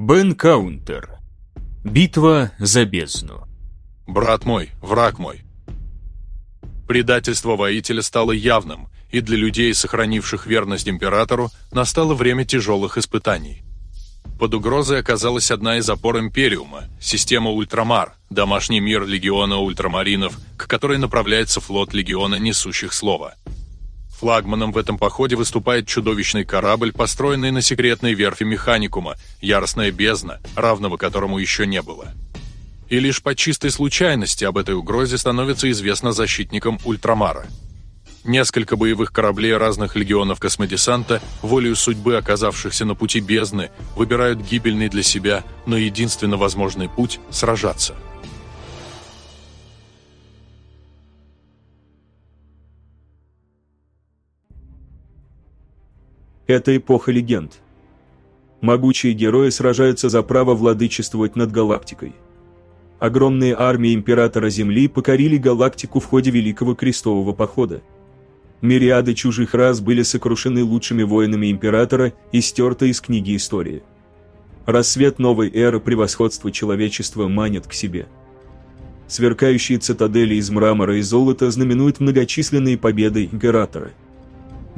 Бен Каунтер. Битва за бездну. Брат мой, враг мой. Предательство воителя стало явным, и для людей, сохранивших верность императору, настало время тяжелых испытаний. Под угрозой оказалась одна из опор Империума – система Ультрамар, домашний мир легиона ультрамаринов, к которой направляется флот легиона несущих слова. Флагманом в этом походе выступает чудовищный корабль, построенный на секретной верфи Механикума, яростная бездна, равного которому еще не было. И лишь по чистой случайности об этой угрозе становится известно защитникам Ультрамара – Несколько боевых кораблей разных легионов космодесанта, волею судьбы оказавшихся на пути бездны, выбирают гибельный для себя, но единственно возможный путь – сражаться. Это эпоха легенд. Могучие герои сражаются за право владычествовать над галактикой. Огромные армии Императора Земли покорили галактику в ходе Великого Крестового Похода. Мириады чужих рас были сокрушены лучшими воинами Императора и стерты из книги истории. Рассвет новой эры превосходства человечества манит к себе. Сверкающие цитадели из мрамора и золота знаменуют многочисленные победы Императора.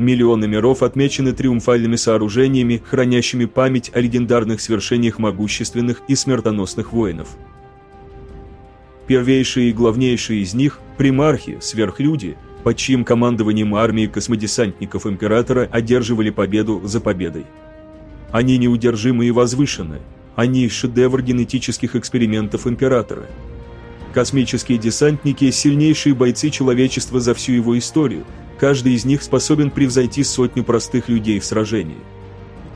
Миллионы миров отмечены триумфальными сооружениями, хранящими память о легендарных свершениях могущественных и смертоносных воинов. Первейшие и главнейшие из них – примархи, сверхлюди – под чьим командованием армии космодесантников Императора одерживали победу за победой. Они неудержимы и возвышены. Они – шедевр генетических экспериментов Императора. Космические десантники – сильнейшие бойцы человечества за всю его историю. Каждый из них способен превзойти сотню простых людей в сражении.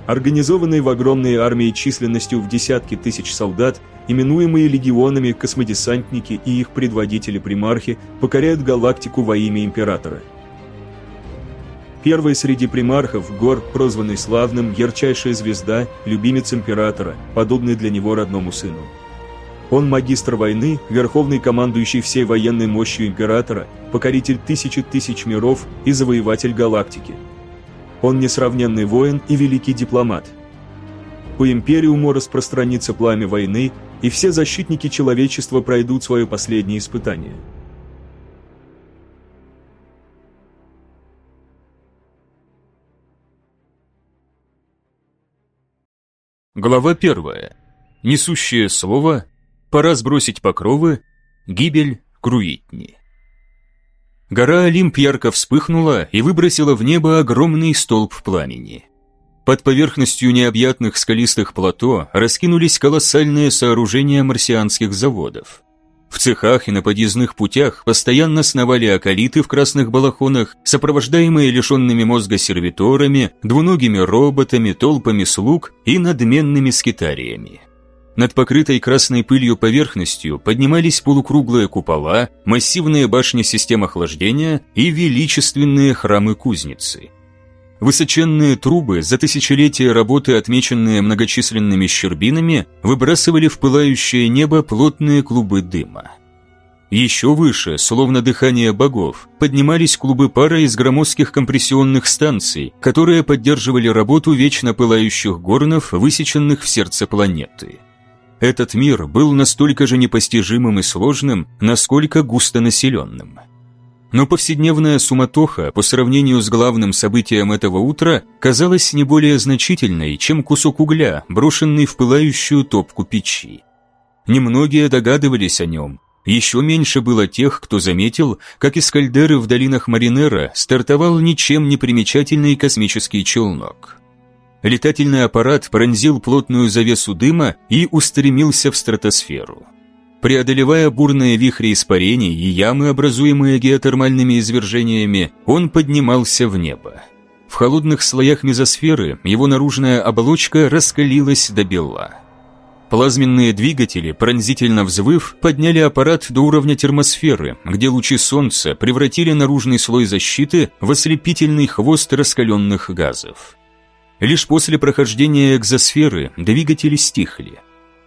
Организованные в огромные армии численностью в десятки тысяч солдат, именуемые легионами космодесантники и их предводители-примархи покоряют галактику во имя Императора. Первый среди примархов, Гор, прозванный славным, ярчайшая звезда, любимец Императора, подобный для него родному сыну. Он магистр войны, верховный командующий всей военной мощью Императора, покоритель тысячи тысяч миров и завоеватель галактики – он несравненный воин и великий дипломат. По Империуму распространится пламя войны, и все защитники человечества пройдут свое последнее испытание. Глава первая. Несущее слово. Пора сбросить покровы. Гибель Круитни. Гора Олимп ярко вспыхнула и выбросила в небо огромный столб пламени. Под поверхностью необъятных скалистых плато раскинулись колоссальные сооружения марсианских заводов. В цехах и на подъездных путях постоянно сновали акалиты в красных балахонах, сопровождаемые лишенными мозга сервиторами, двуногими роботами, толпами слуг и надменными скитариями. Над покрытой красной пылью поверхностью поднимались полукруглые купола, массивные башни систем охлаждения и величественные храмы-кузницы. Высоченные трубы, за тысячелетия работы, отмеченные многочисленными щербинами, выбрасывали в пылающее небо плотные клубы дыма. Еще выше, словно дыхание богов, поднимались клубы пара из громоздких компрессионных станций, которые поддерживали работу вечно пылающих горнов, высеченных в сердце планеты. Этот мир был настолько же непостижимым и сложным, насколько густонаселенным. Но повседневная суматоха по сравнению с главным событием этого утра казалась не более значительной, чем кусок угля, брошенный в пылающую топку печи. Немногие догадывались о нем. Еще меньше было тех, кто заметил, как из кальдеры в долинах Маринера стартовал ничем не примечательный космический челнок. Летательный аппарат пронзил плотную завесу дыма и устремился в стратосферу. Преодолевая бурные вихри испарений и ямы, образуемые геотермальными извержениями, он поднимался в небо. В холодных слоях мезосферы его наружная оболочка раскалилась до бела. Плазменные двигатели, пронзительно взвыв, подняли аппарат до уровня термосферы, где лучи солнца превратили наружный слой защиты в ослепительный хвост раскаленных газов. Лишь после прохождения экзосферы двигатели стихли.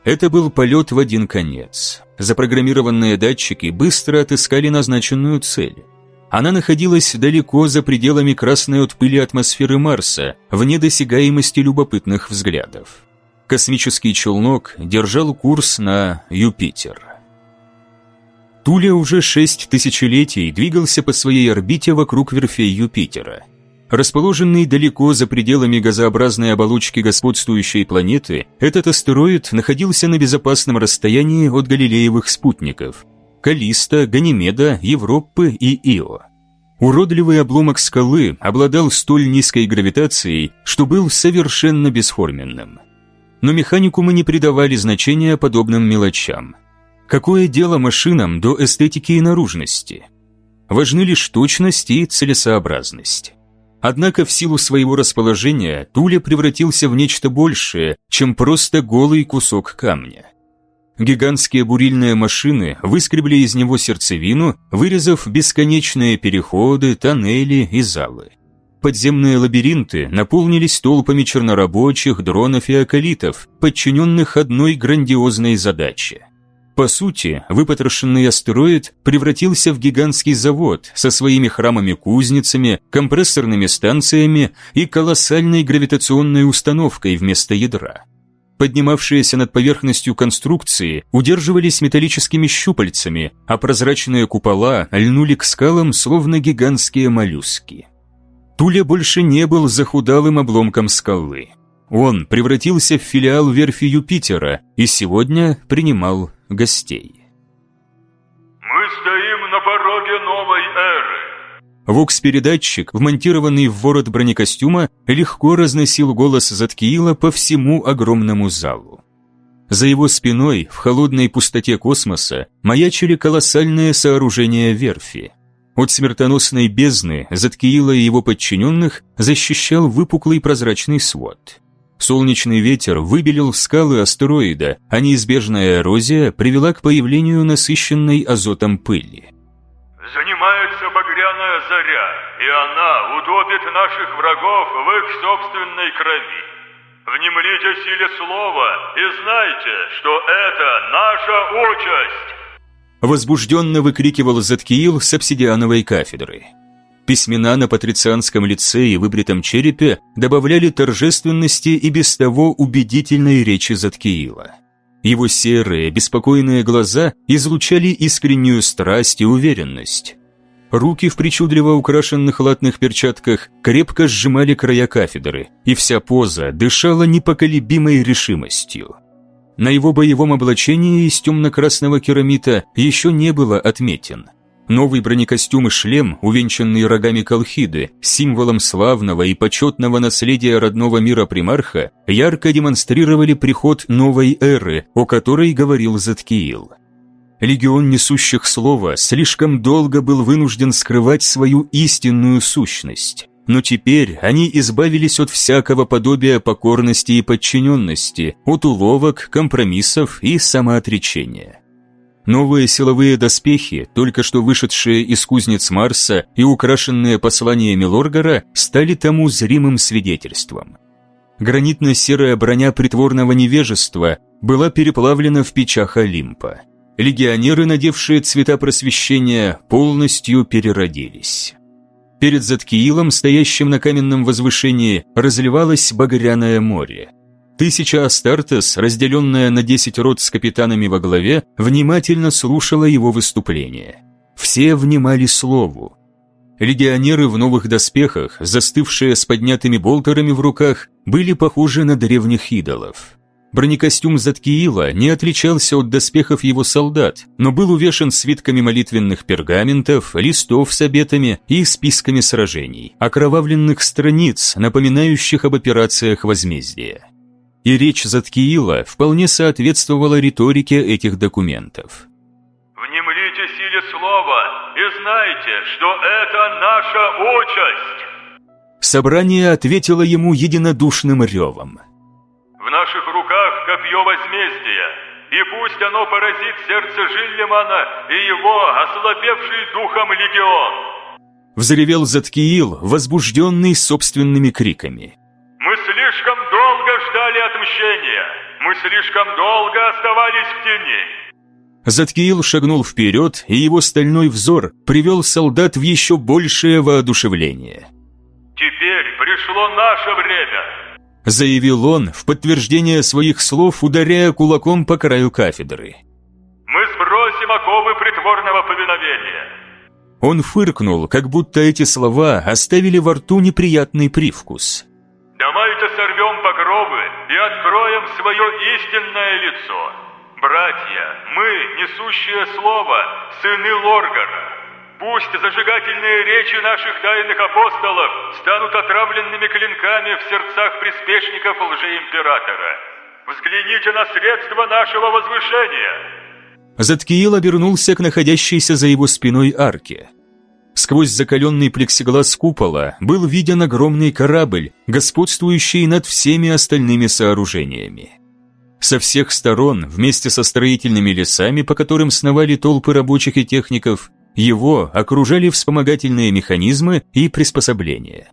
Это был полет в один конец. Запрограммированные датчики быстро отыскали назначенную цель. Она находилась далеко за пределами красной от пыли атмосферы Марса, вне досягаемости любопытных взглядов. Космический челнок держал курс на Юпитер. Туля уже шесть тысячелетий двигался по своей орбите вокруг верфей Юпитера. Расположенный далеко за пределами газообразной оболочки господствующей планеты, этот астероид находился на безопасном расстоянии от галилеевых спутников – Калиста, Ганимеда, Европы и Ио. Уродливый обломок скалы обладал столь низкой гравитацией, что был совершенно бесформенным. Но механику мы не придавали значения подобным мелочам – Какое дело машинам до эстетики и наружности? Важны лишь точность и целесообразность. Однако в силу своего расположения Туля превратился в нечто большее, чем просто голый кусок камня. Гигантские бурильные машины выскребли из него сердцевину, вырезав бесконечные переходы, тоннели и залы. Подземные лабиринты наполнились толпами чернорабочих, дронов и околитов, подчиненных одной грандиозной задаче по сути, выпотрошенный астероид превратился в гигантский завод со своими храмами-кузницами, компрессорными станциями и колоссальной гравитационной установкой вместо ядра. Поднимавшиеся над поверхностью конструкции удерживались металлическими щупальцами, а прозрачные купола льнули к скалам, словно гигантские моллюски. Туля больше не был захудалым обломком скалы. Он превратился в филиал верфи Юпитера и сегодня принимал гостей. «Мы стоим на пороге новой эры!» Вокс-передатчик, вмонтированный в ворот бронекостюма, легко разносил голос Заткиила по всему огромному залу. За его спиной, в холодной пустоте космоса, маячили колоссальные сооружения верфи. От смертоносной бездны Заткиила и его подчиненных защищал выпуклый прозрачный свод. Солнечный ветер выбелил скалы астероида, а неизбежная эрозия привела к появлению насыщенной азотом пыли. «Занимается багряная заря, и она утопит наших врагов в их собственной крови. Внемлите силе слова и знайте, что это наша участь!» Возбужденно выкрикивал Заткиил с обсидиановой кафедры. Письмена на патрицианском лице и выбритом черепе добавляли торжественности и без того убедительной речи Заткиила. Его серые, беспокойные глаза излучали искреннюю страсть и уверенность. Руки в причудливо украшенных латных перчатках крепко сжимали края кафедры, и вся поза дышала непоколебимой решимостью. На его боевом облачении из темно-красного керамита еще не было отметин – Новый бронекостюм и шлем, увенчанный рогами колхиды, символом славного и почетного наследия родного мира примарха, ярко демонстрировали приход новой эры, о которой говорил Заткиил. Легион несущих слова слишком долго был вынужден скрывать свою истинную сущность. Но теперь они избавились от всякого подобия покорности и подчиненности, от уловок, компромиссов и самоотречения. Новые силовые доспехи, только что вышедшие из кузнец Марса и украшенные посланиями Лоргара, стали тому зримым свидетельством. Гранитно-серая броня притворного невежества была переплавлена в печах Олимпа. Легионеры, надевшие цвета просвещения, полностью переродились. Перед Заткиилом, стоящим на каменном возвышении, разливалось багряное море. Тысяча Астартес, разделенная на десять рот с капитанами во главе, внимательно слушала его выступление. Все внимали слову. Легионеры в новых доспехах, застывшие с поднятыми болтерами в руках, были похожи на древних идолов. Бронекостюм Заткиила не отличался от доспехов его солдат, но был увешан свитками молитвенных пергаментов, листов с обетами и списками сражений, окровавленных страниц, напоминающих об операциях возмездия и речь Заткиила вполне соответствовала риторике этих документов. «Внемлите силе слова и знайте, что это наша участь!» Собрание ответило ему единодушным ревом. «В наших руках копье возмездия, и пусть оно поразит сердце Жиллимана и его ослабевший духом легион!» Взревел Заткиил, возбужденный собственными криками. Мы слишком ждали отмщения. Мы слишком долго оставались в тени. Заткиил шагнул вперед, и его стальной взор привел солдат в еще большее воодушевление. «Теперь пришло наше время!» заявил он в подтверждение своих слов, ударяя кулаком по краю кафедры. Мы сбросим оковы притворного повиновения. Он фыркнул, как будто эти слова оставили во рту неприятный привкус. Свое истинное лицо. Братья, мы, несущие слово, сыны Лоргара. Пусть зажигательные речи наших тайных апостолов станут отравленными клинками в сердцах приспешников лжеимператора. Взгляните на средства нашего возвышения. Заткиил обернулся к находящейся за его спиной арке. Сквозь закаленный плексиглаз купола был виден огромный корабль, господствующий над всеми остальными сооружениями. Со всех сторон, вместе со строительными лесами, по которым сновали толпы рабочих и техников, его окружали вспомогательные механизмы и приспособления.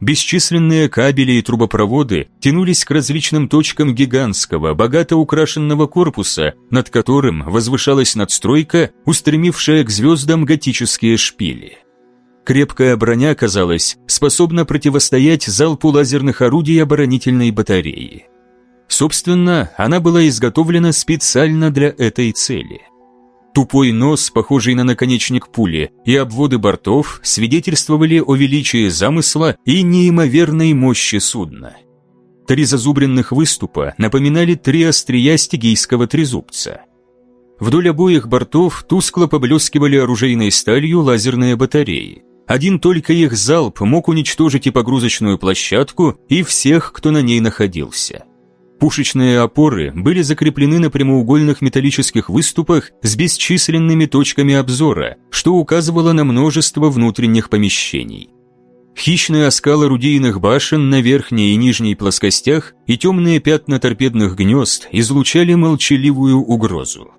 Бесчисленные кабели и трубопроводы тянулись к различным точкам гигантского, богато украшенного корпуса, над которым возвышалась надстройка, устремившая к звездам готические шпили. Крепкая броня, казалось, способна противостоять залпу лазерных орудий оборонительной батареи. Собственно, она была изготовлена специально для этой цели – Тупой нос, похожий на наконечник пули, и обводы бортов свидетельствовали о величии замысла и неимоверной мощи судна. Три зазубренных выступа напоминали три острия стигийского трезубца. Вдоль обоих бортов тускло поблескивали оружейной сталью лазерные батареи. Один только их залп мог уничтожить и погрузочную площадку, и всех, кто на ней находился. Пушечные опоры были закреплены на прямоугольных металлических выступах с бесчисленными точками обзора, что указывало на множество внутренних помещений. Хищные оскалы орудийных башен на верхней и нижней плоскостях и темные пятна торпедных гнезд излучали молчаливую угрозу.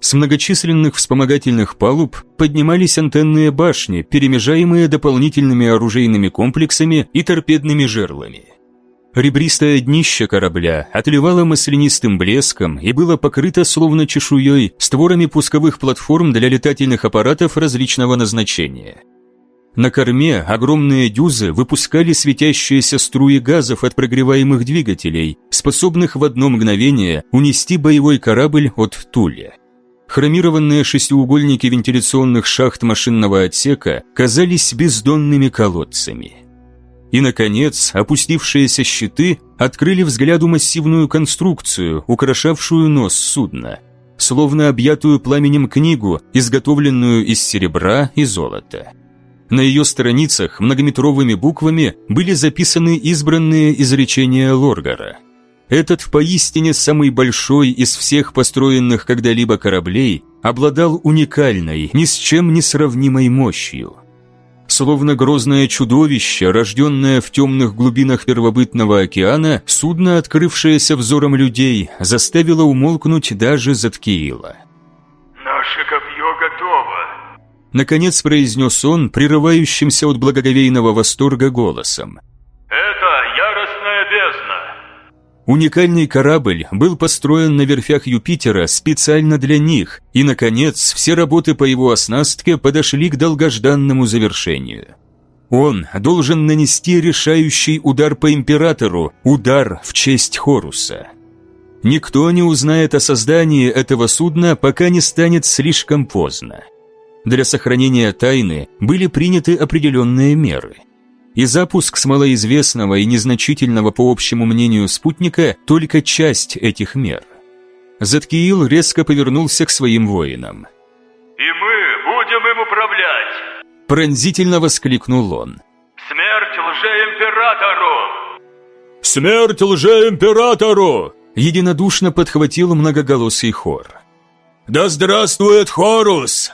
С многочисленных вспомогательных палуб поднимались антенные башни, перемежаемые дополнительными оружейными комплексами и торпедными жерлами. Ребристое днище корабля отливало маслянистым блеском и было покрыто словно чешуей створами пусковых платформ для летательных аппаратов различного назначения. На корме огромные дюзы выпускали светящиеся струи газов от прогреваемых двигателей, способных в одно мгновение унести боевой корабль от Туля. Хромированные шестиугольники вентиляционных шахт машинного отсека казались бездонными колодцами. И, наконец, опустившиеся щиты открыли взгляду массивную конструкцию, украшавшую нос судна, словно объятую пламенем книгу, изготовленную из серебра и золота. На ее страницах многометровыми буквами были записаны избранные изречения Лоргара. Этот поистине самый большой из всех построенных когда-либо кораблей обладал уникальной, ни с чем не сравнимой мощью – Словно грозное чудовище, рожденное в темных глубинах первобытного океана, судно, открывшееся взором людей, заставило умолкнуть даже Заткиила. Наше копье готово. Наконец произнес он, прерывающимся от благоговейного восторга голосом. Уникальный корабль был построен на верфях Юпитера специально для них, и, наконец, все работы по его оснастке подошли к долгожданному завершению. Он должен нанести решающий удар по императору, удар в честь Хоруса. Никто не узнает о создании этого судна, пока не станет слишком поздно. Для сохранения тайны были приняты определенные меры – и запуск с малоизвестного и незначительного по общему мнению спутника только часть этих мер. Заткиил резко повернулся к своим воинам. «И мы будем им управлять!» Пронзительно воскликнул он. «Смерть лжеимператору!» «Смерть лжеимператору!» Единодушно подхватил многоголосый хор. «Да здравствует Хорус!»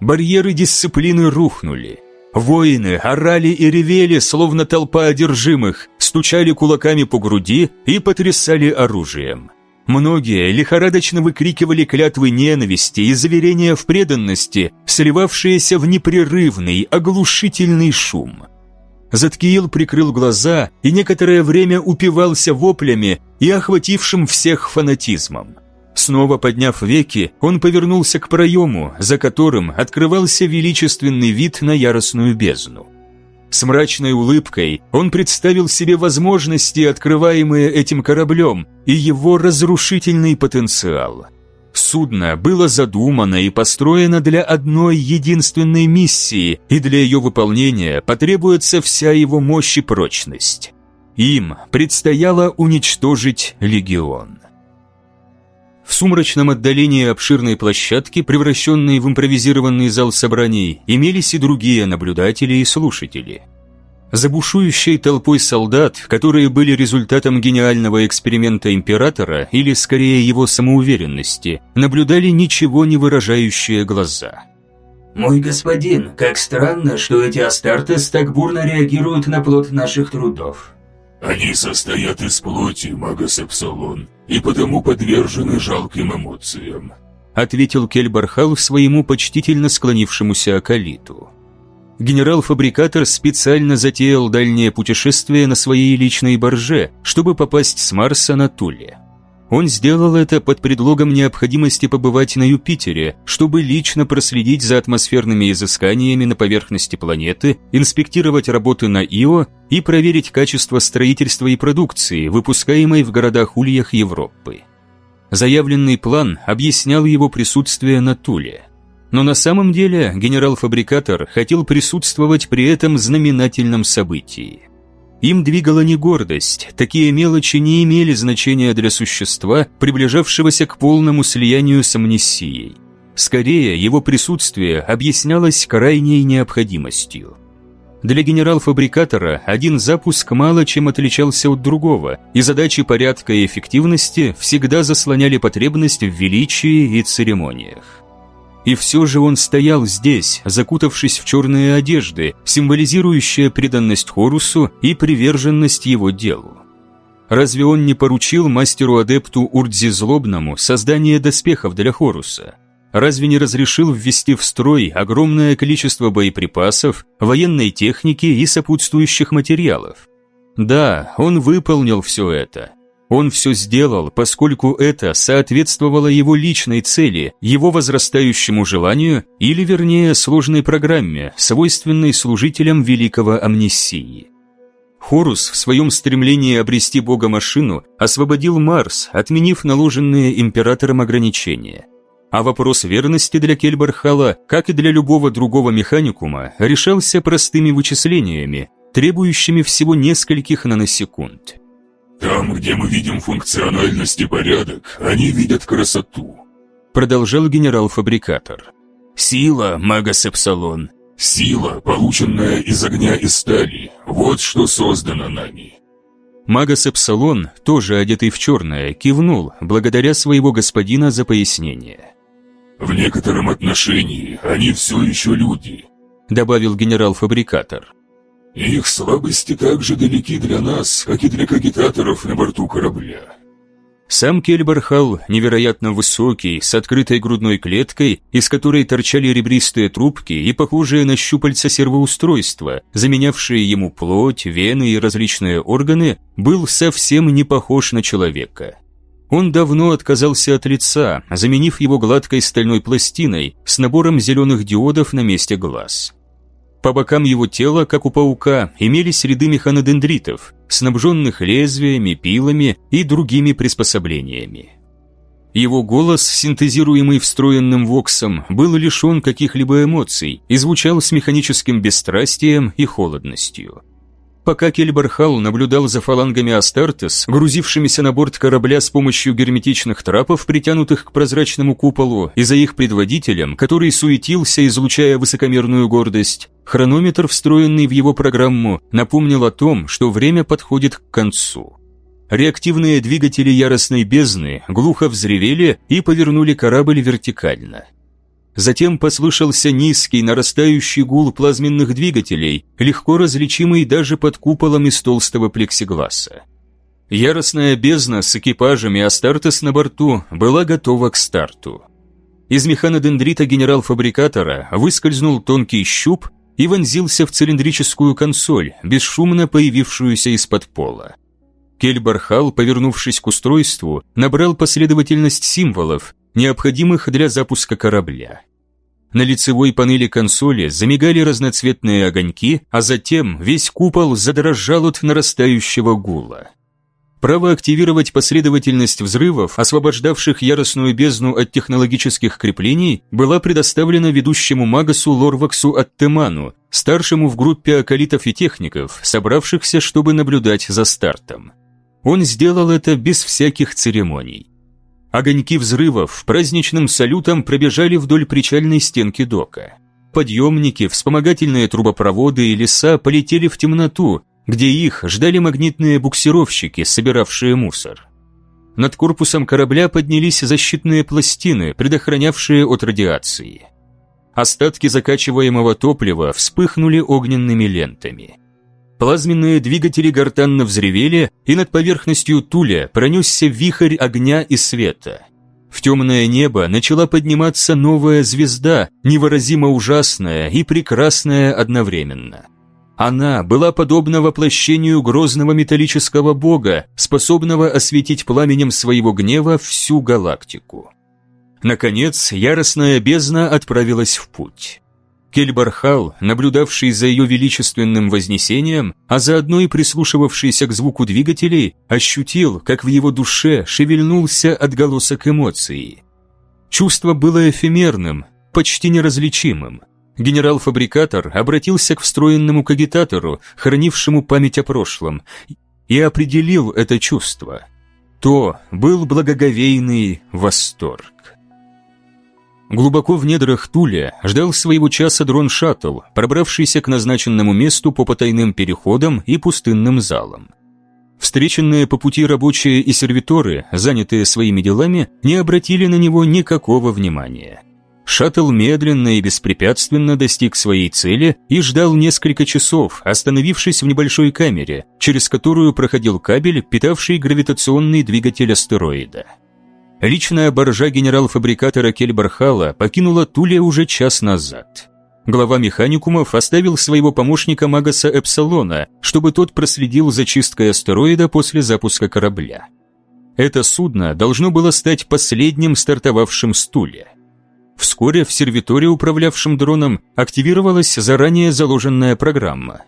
Барьеры дисциплины рухнули. Воины орали и ревели, словно толпа одержимых, стучали кулаками по груди и потрясали оружием. Многие лихорадочно выкрикивали клятвы ненависти и заверения в преданности, сливавшиеся в непрерывный, оглушительный шум. Заткиил прикрыл глаза и некоторое время упивался воплями и охватившим всех фанатизмом. Снова подняв веки, он повернулся к проему, за которым открывался величественный вид на яростную бездну. С мрачной улыбкой он представил себе возможности, открываемые этим кораблем, и его разрушительный потенциал. Судно было задумано и построено для одной единственной миссии, и для ее выполнения потребуется вся его мощь и прочность. Им предстояло уничтожить легион. В сумрачном отдалении обширной площадки, превращенной в импровизированный зал собраний, имелись и другие наблюдатели и слушатели. За бушующей толпой солдат, которые были результатом гениального эксперимента императора или скорее его самоуверенности, наблюдали ничего не выражающие глаза. «Мой господин, как странно, что эти Астартес так бурно реагируют на плод наших трудов. Они состоят из плоти, Магас Эпсалон, и потому подвержены жалким эмоциям», ответил Кельбархал своему почтительно склонившемуся Акалиту. Генерал-фабрикатор специально затеял дальнее путешествие на своей личной барже, чтобы попасть с Марса на Туле. Он сделал это под предлогом необходимости побывать на Юпитере, чтобы лично проследить за атмосферными изысканиями на поверхности планеты, инспектировать работы на Ио и проверить качество строительства и продукции, выпускаемой в городах-ульях Европы. Заявленный план объяснял его присутствие на Туле. Но на самом деле генерал-фабрикатор хотел присутствовать при этом знаменательном событии – им двигала не гордость, такие мелочи не имели значения для существа, приближавшегося к полному слиянию с амнисией. Скорее, его присутствие объяснялось крайней необходимостью. Для генерал-фабрикатора один запуск мало чем отличался от другого, и задачи порядка и эффективности всегда заслоняли потребность в величии и церемониях. И все же он стоял здесь, закутавшись в черные одежды, символизирующие преданность Хорусу и приверженность его делу. Разве он не поручил мастеру-адепту Урдзи Злобному создание доспехов для Хоруса? Разве не разрешил ввести в строй огромное количество боеприпасов, военной техники и сопутствующих материалов? Да, он выполнил все это, он все сделал, поскольку это соответствовало его личной цели, его возрастающему желанию или, вернее, сложной программе, свойственной служителям великого амнисии. Хорус в своем стремлении обрести бога-машину освободил Марс, отменив наложенные императором ограничения. А вопрос верности для Кельбархала, как и для любого другого механикума, решался простыми вычислениями, требующими всего нескольких наносекунд. Там, где мы видим функциональность и порядок, они видят красоту. Продолжал генерал-фабрикатор. Сила, Магас Эпсалон. Сила, полученная из огня и стали, вот что создано нами. Магас Эпсалон, тоже одетый в черное, кивнул, благодаря своего господина за пояснение. «В некотором отношении они все еще люди», добавил генерал-фабрикатор. Их слабости так же далеки для нас, как и для кагитаторов на борту корабля. Сам Кельбархал, невероятно высокий, с открытой грудной клеткой, из которой торчали ребристые трубки и похожие на щупальца сервоустройства, заменявшие ему плоть, вены и различные органы, был совсем не похож на человека. Он давно отказался от лица, заменив его гладкой стальной пластиной с набором зеленых диодов на месте глаз. По бокам его тела, как у паука, имелись ряды механодендритов, снабженных лезвиями, пилами и другими приспособлениями. Его голос, синтезируемый встроенным воксом, был лишен каких-либо эмоций и звучал с механическим бесстрастием и холодностью. Пока Кельбархал наблюдал за фалангами Астартес, грузившимися на борт корабля с помощью герметичных трапов, притянутых к прозрачному куполу, и за их предводителем, который суетился, излучая высокомерную гордость, хронометр, встроенный в его программу, напомнил о том, что время подходит к концу. Реактивные двигатели яростной бездны глухо взревели и повернули корабль вертикально. Затем послышался низкий, нарастающий гул плазменных двигателей, легко различимый даже под куполом из толстого плексигласа. Яростная бездна с экипажами Астартес на борту была готова к старту. Из механодендрита генерал-фабрикатора выскользнул тонкий щуп и вонзился в цилиндрическую консоль, бесшумно появившуюся из-под пола. Кельбархал, повернувшись к устройству, набрал последовательность символов, необходимых для запуска корабля. На лицевой панели консоли замигали разноцветные огоньки, а затем весь купол задрожал от нарастающего гула. Право активировать последовательность взрывов, освобождавших яростную бездну от технологических креплений, была предоставлена ведущему магасу Лорваксу Аттеману, старшему в группе акалитов и техников, собравшихся, чтобы наблюдать за стартом. Он сделал это без всяких церемоний. Огоньки взрывов праздничным салютом пробежали вдоль причальной стенки дока. Подъемники, вспомогательные трубопроводы и леса полетели в темноту, где их ждали магнитные буксировщики, собиравшие мусор. Над корпусом корабля поднялись защитные пластины, предохранявшие от радиации. Остатки закачиваемого топлива вспыхнули огненными лентами. Плазменные двигатели гортанно взревели, и над поверхностью Туля пронесся вихрь огня и света. В темное небо начала подниматься новая звезда, невыразимо ужасная и прекрасная одновременно. Она была подобна воплощению грозного металлического бога, способного осветить пламенем своего гнева всю галактику. Наконец, яростная бездна отправилась в путь. Кельбархал, наблюдавший за ее величественным вознесением, а заодно и прислушивавшийся к звуку двигателей, ощутил, как в его душе шевельнулся отголосок эмоций. Чувство было эфемерным, почти неразличимым – Генерал-фабрикатор обратился к встроенному кагитатору, хранившему память о прошлом, и определил это чувство. То был благоговейный восторг. Глубоко в недрах Туля ждал своего часа дрон-шаттл, пробравшийся к назначенному месту по потайным переходам и пустынным залам. Встреченные по пути рабочие и сервиторы, занятые своими делами, не обратили на него никакого внимания. Шаттл медленно и беспрепятственно достиг своей цели и ждал несколько часов, остановившись в небольшой камере, через которую проходил кабель, питавший гравитационный двигатель астероида. Личная боржа генерал-фабрикатора Кельбархала покинула Туле уже час назад. Глава механикумов оставил своего помощника Магаса Эпсалона, чтобы тот проследил за чисткой астероида после запуска корабля. Это судно должно было стать последним стартовавшим с Туле. Вскоре в сервиторе, управлявшем дроном, активировалась заранее заложенная программа.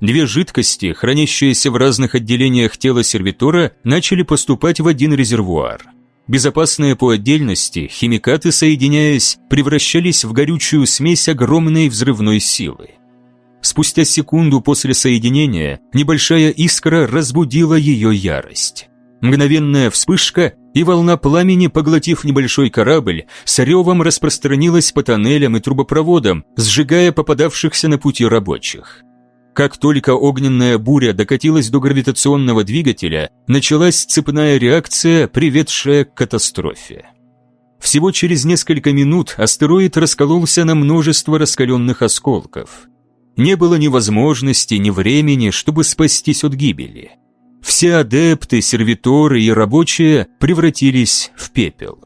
Две жидкости, хранящиеся в разных отделениях тела сервитора, начали поступать в один резервуар. Безопасные по отдельности, химикаты, соединяясь, превращались в горючую смесь огромной взрывной силы. Спустя секунду после соединения небольшая искра разбудила ее ярость. Мгновенная вспышка, и волна пламени, поглотив небольшой корабль, с ревом распространилась по тоннелям и трубопроводам, сжигая попадавшихся на пути рабочих. Как только огненная буря докатилась до гравитационного двигателя, началась цепная реакция, приведшая к катастрофе. Всего через несколько минут астероид раскололся на множество раскаленных осколков. Не было ни возможности, ни времени, чтобы спастись от гибели. Все адепты, сервиторы и рабочие превратились в пепел.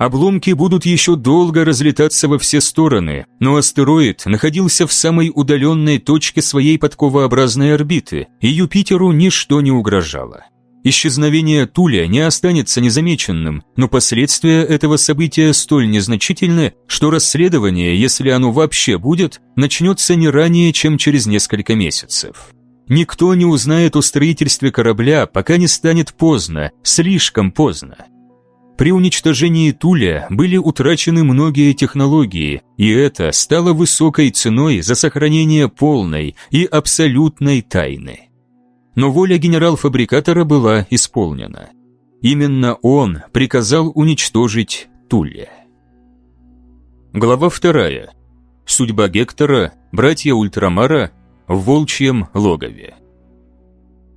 Обломки будут еще долго разлетаться во все стороны, но астероид находился в самой удаленной точке своей подковообразной орбиты, и Юпитеру ничто не угрожало. Исчезновение Туля не останется незамеченным, но последствия этого события столь незначительны, что расследование, если оно вообще будет, начнется не ранее, чем через несколько месяцев. Никто не узнает о строительстве корабля, пока не станет поздно, слишком поздно. При уничтожении Туля были утрачены многие технологии, и это стало высокой ценой за сохранение полной и абсолютной тайны. Но воля генерал-фабрикатора была исполнена. Именно он приказал уничтожить Туля. Глава вторая. Судьба Гектора, братья Ультрамара в волчьем логове.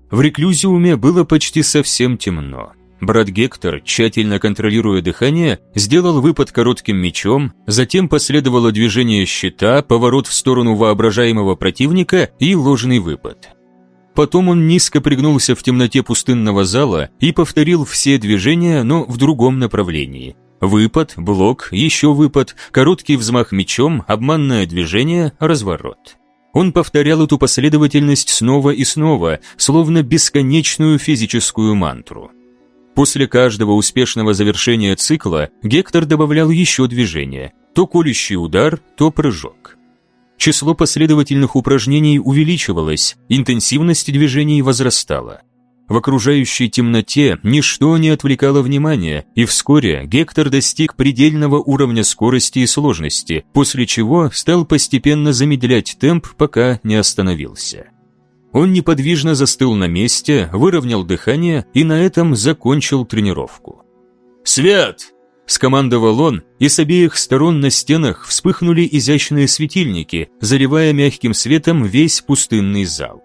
В реклюзиуме было почти совсем темно. Брат Гектор, тщательно контролируя дыхание, сделал выпад коротким мечом, затем последовало движение щита, поворот в сторону воображаемого противника и ложный выпад. Потом он низко пригнулся в темноте пустынного зала и повторил все движения, но в другом направлении. Выпад, блок, еще выпад, короткий взмах мечом, обманное движение, разворот. Он повторял эту последовательность снова и снова, словно бесконечную физическую мантру. После каждого успешного завершения цикла Гектор добавлял еще движение, то колющий удар, то прыжок. Число последовательных упражнений увеличивалось, интенсивность движений возрастала. В окружающей темноте ничто не отвлекало внимания, и вскоре Гектор достиг предельного уровня скорости и сложности, после чего стал постепенно замедлять темп, пока не остановился. Он неподвижно застыл на месте, выровнял дыхание и на этом закончил тренировку. «Свет!» – скомандовал он, и с обеих сторон на стенах вспыхнули изящные светильники, заливая мягким светом весь пустынный зал.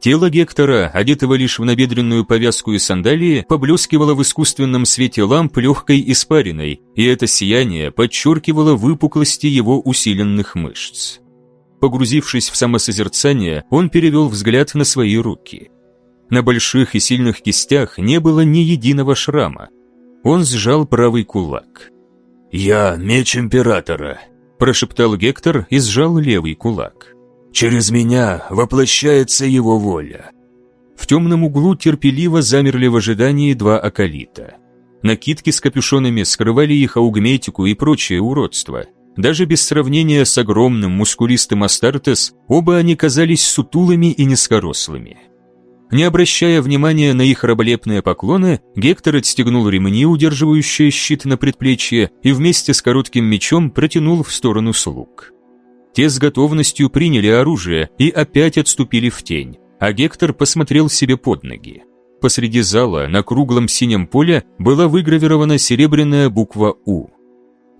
Тело Гектора, одетого лишь в набедренную повязку и сандалии, поблескивало в искусственном свете ламп легкой испариной, и это сияние подчеркивало выпуклости его усиленных мышц. Погрузившись в самосозерцание, он перевел взгляд на свои руки. На больших и сильных кистях не было ни единого шрама. Он сжал правый кулак. «Я меч Императора», – прошептал Гектор и сжал левый кулак. «Через меня воплощается его воля». В темном углу терпеливо замерли в ожидании два акалита. Накидки с капюшонами скрывали их аугметику и прочее уродство – даже без сравнения с огромным мускулистым Астартес, оба они казались сутулыми и низкорослыми. Не обращая внимания на их раболепные поклоны, Гектор отстегнул ремни, удерживающие щит на предплечье, и вместе с коротким мечом протянул в сторону слуг. Те с готовностью приняли оружие и опять отступили в тень, а Гектор посмотрел себе под ноги. Посреди зала на круглом синем поле была выгравирована серебряная буква «У».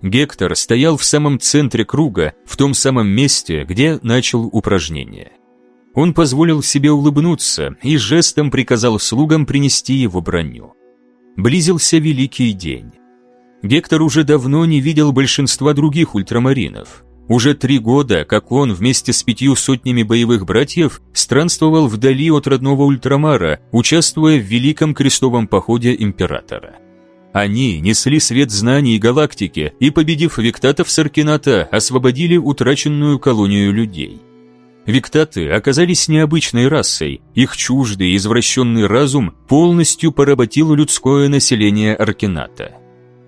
Гектор стоял в самом центре круга, в том самом месте, где начал упражнение. Он позволил себе улыбнуться и жестом приказал слугам принести его броню. Близился великий день. Гектор уже давно не видел большинства других ультрамаринов. Уже три года, как он вместе с пятью сотнями боевых братьев странствовал вдали от родного ультрамара, участвуя в великом крестовом походе императора. Они несли свет знаний галактики и, победив виктатов Саркината, освободили утраченную колонию людей. Виктаты оказались необычной расой, их чуждый извращенный разум полностью поработил людское население Аркината.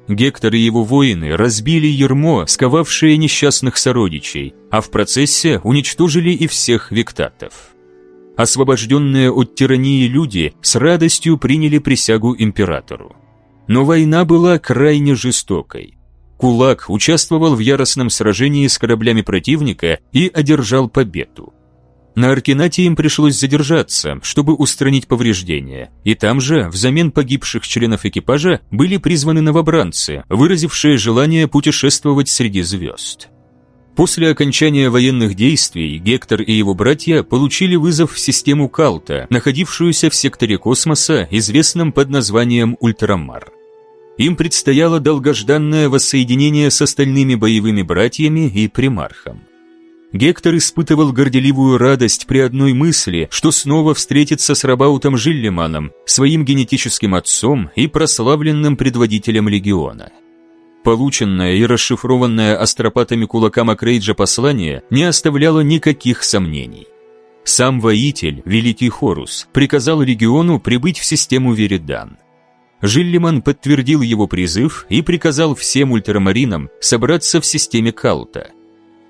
Гектор и его воины разбили ермо, сковавшее несчастных сородичей, а в процессе уничтожили и всех виктатов. Освобожденные от тирании люди с радостью приняли присягу императору. Но война была крайне жестокой. Кулак участвовал в яростном сражении с кораблями противника и одержал победу. На Аркинате им пришлось задержаться, чтобы устранить повреждения, и там же, взамен погибших членов экипажа, были призваны новобранцы, выразившие желание путешествовать среди звезд. После окончания военных действий Гектор и его братья получили вызов в систему Калта, находившуюся в секторе космоса, известном под названием Ультрамар им предстояло долгожданное воссоединение с остальными боевыми братьями и примархом. Гектор испытывал горделивую радость при одной мысли, что снова встретится с Рабаутом Жиллиманом, своим генетическим отцом и прославленным предводителем легиона. Полученное и расшифрованное астропатами кулака Макрейджа послание не оставляло никаких сомнений. Сам воитель, Великий Хорус, приказал региону прибыть в систему Веридан – Жиллиман подтвердил его призыв и приказал всем ультрамаринам собраться в системе Калта.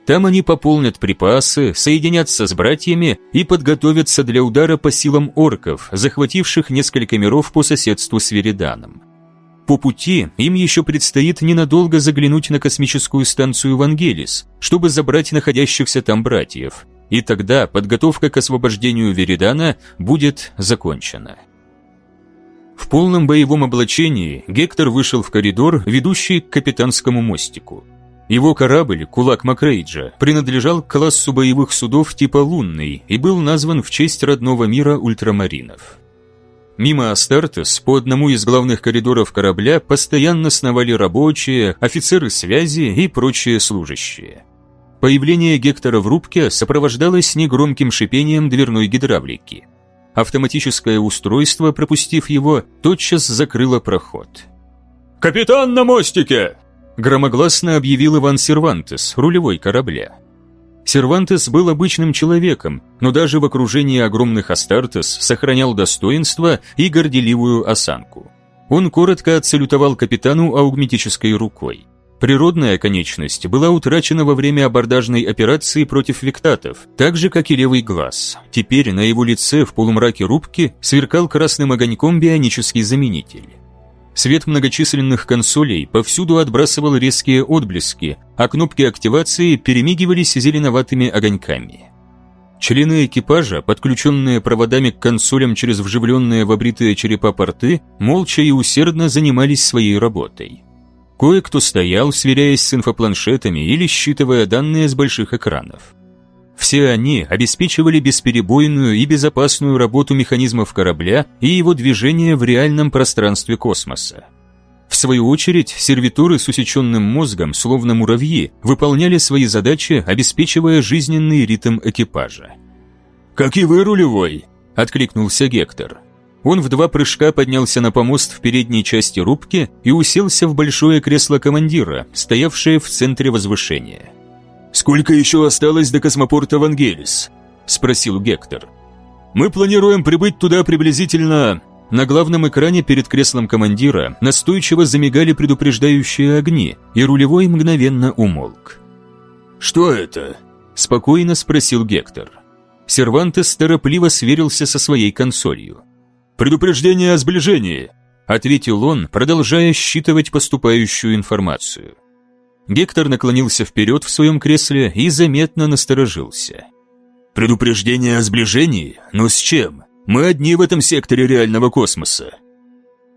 Там они пополнят припасы, соединятся с братьями и подготовятся для удара по силам орков, захвативших несколько миров по соседству с Вериданом. По пути им еще предстоит ненадолго заглянуть на космическую станцию Вангелис, чтобы забрать находящихся там братьев, и тогда подготовка к освобождению Веридана будет закончена. В полном боевом облачении Гектор вышел в коридор, ведущий к капитанскому мостику. Его корабль, кулак Макрейджа, принадлежал к классу боевых судов типа «Лунный» и был назван в честь родного мира ультрамаринов. Мимо Астартес по одному из главных коридоров корабля постоянно сновали рабочие, офицеры связи и прочие служащие. Появление Гектора в рубке сопровождалось негромким шипением дверной гидравлики – Автоматическое устройство, пропустив его, тотчас закрыло проход. «Капитан на мостике!» громогласно объявил Иван Сервантес, рулевой корабля. Сервантес был обычным человеком, но даже в окружении огромных Астартес сохранял достоинство и горделивую осанку. Он коротко отсалютовал капитану аугметической рукой. Природная конечность была утрачена во время абордажной операции против виктатов, так же, как и левый глаз. Теперь на его лице в полумраке рубки сверкал красным огоньком бионический заменитель. Свет многочисленных консолей повсюду отбрасывал резкие отблески, а кнопки активации перемигивались зеленоватыми огоньками. Члены экипажа, подключенные проводами к консолям через вживленные в обритые черепа порты, молча и усердно занимались своей работой. Кое-кто стоял, сверяясь с инфопланшетами или считывая данные с больших экранов. Все они обеспечивали бесперебойную и безопасную работу механизмов корабля и его движение в реальном пространстве космоса. В свою очередь, сервиторы с усеченным мозгом, словно муравьи, выполняли свои задачи, обеспечивая жизненный ритм экипажа. «Как и вы, рулевой!» – откликнулся Гектор. Он в два прыжка поднялся на помост в передней части рубки и уселся в большое кресло командира, стоявшее в центре возвышения. «Сколько еще осталось до космопорта Вангелис?» – спросил Гектор. «Мы планируем прибыть туда приблизительно...» На главном экране перед креслом командира настойчиво замигали предупреждающие огни, и рулевой мгновенно умолк. «Что это?» – спокойно спросил Гектор. Сервантес торопливо сверился со своей консолью. «Предупреждение о сближении», – ответил он, продолжая считывать поступающую информацию. Гектор наклонился вперед в своем кресле и заметно насторожился. «Предупреждение о сближении? Но с чем? Мы одни в этом секторе реального космоса».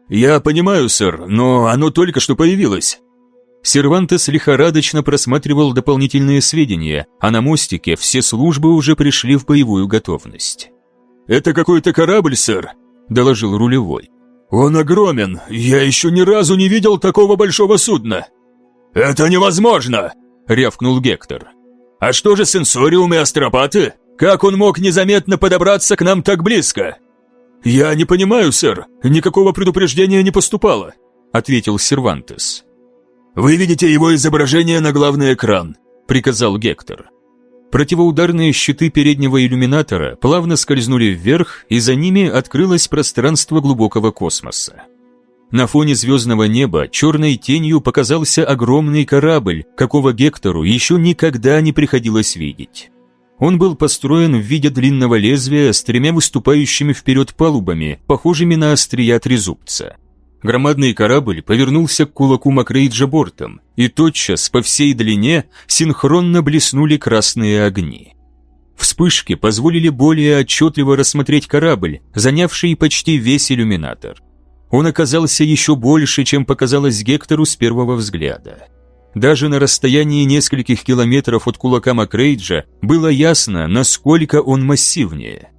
«Я понимаю, сэр, но оно только что появилось». Сервантес лихорадочно просматривал дополнительные сведения, а на мостике все службы уже пришли в боевую готовность. «Это какой-то корабль, сэр», – доложил рулевой. «Он огромен, я еще ни разу не видел такого большого судна». «Это невозможно!» – рявкнул Гектор. «А что же сенсориум и астропаты? Как он мог незаметно подобраться к нам так близко?» «Я не понимаю, сэр. Никакого предупреждения не поступало», – ответил Сервантес. «Выведите его изображение на главный экран», – приказал Гектор. Противоударные щиты переднего иллюминатора плавно скользнули вверх, и за ними открылось пространство глубокого космоса. На фоне звездного неба черной тенью показался огромный корабль, какого Гектору еще никогда не приходилось видеть. Он был построен в виде длинного лезвия с тремя выступающими вперед палубами, похожими на острия трезубца. Громадный корабль повернулся к кулаку Макрейджа бортом, и тотчас по всей длине синхронно блеснули красные огни. Вспышки позволили более отчетливо рассмотреть корабль, занявший почти весь иллюминатор. Он оказался еще больше, чем показалось Гектору с первого взгляда. Даже на расстоянии нескольких километров от кулака Макрейджа было ясно, насколько он массивнее.